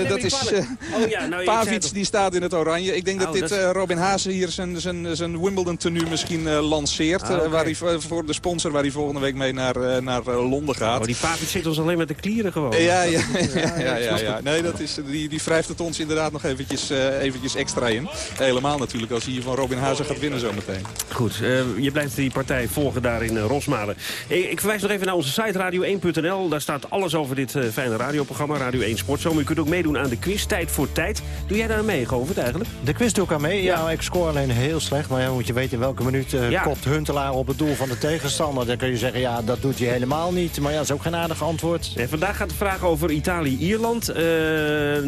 dat is... Uh, oh, ja, nou, Pavic die staat in het oranje. Ik denk oh, dat dit dat... uh, Robin Haase hier zijn, zijn, zijn Wimbledon tenue misschien uh, lanceert. Ah, okay. waar hij, voor de sponsor waar hij volgende week mee naar, naar Londen gaat. Oh, die Pavic zit ons alleen met de klieren gewoon. Ja, ja, ja. ja, ja. Nee, dat is, die, die wrijft het ons inderdaad nog eventjes, eventjes extra in. Helemaal natuurlijk als hij hier van Robin Haase gaat winnen zometeen. Goed, je blijft die partij volgen daar in Rosmalen. Ik, ik verwijs nog even naar onze site radio1.nl. Daar staat alles over dit fijne radioprogramma, Radio 1 Sportzomer. Je kunt ook meedoen aan de quiz, tijd voor tijd. Doe jij daar mee, Govert, eigenlijk? De quiz doe ik aan mee. Ja, ja ik scoor alleen heel slecht. Maar ja, moet je weten in welke minuut uh, ja. kopt Huntelaar op het doel van de tegenstander. Dan kun je zeggen, ja, dat doet hij helemaal niet. Maar ja, dat is ook geen aardig antwoord. En vandaag gaat de vraag over Italië-Ierland. Uh,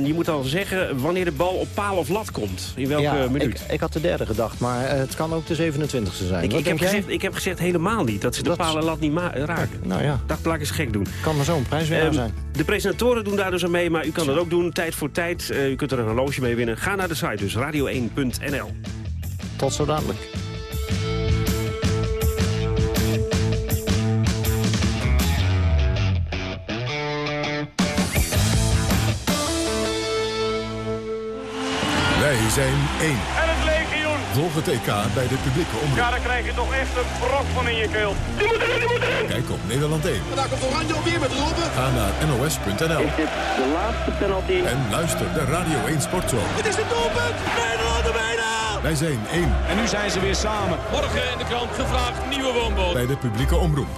je moet al zeggen wanneer de bal op paal of lat komt. In welke ja, minuut? Ik, ik had de derde gedacht, maar uh, het kan ook de 27e zijn. Ik, ik, heb gezegd, ik heb gezegd helemaal niet. Dat ze de dat... paal en lat niet raken. Nou ja. Dat laat ik eens gek doen. Kan maar zo'n prijswinnaar um, zijn. De presentatoren doen daar dus aan mee, maar u kan dat ook doen. Tijd voor tijd. Uh, u kunt er een horloge mee winnen. Ga naar de site dus, radio1.nl. Tot zo dadelijk. Wij zijn één. Volg het EK bij de publieke omroep. Ja, dan krijg je toch echt een brok van in je keel. Die moet erin, die moet erin. Kijk op Nederland 1. En daar komt Oranje alweer met Robben. Ga naar nos.nl. Is dit de laatste penalty? En luister de Radio 1 Sportshow. Het is de doelpunt. Nederland er bijna. Wij zijn één. En nu zijn ze weer samen. Morgen in de krant gevraagd nieuwe woonboot. Bij de publieke omroep.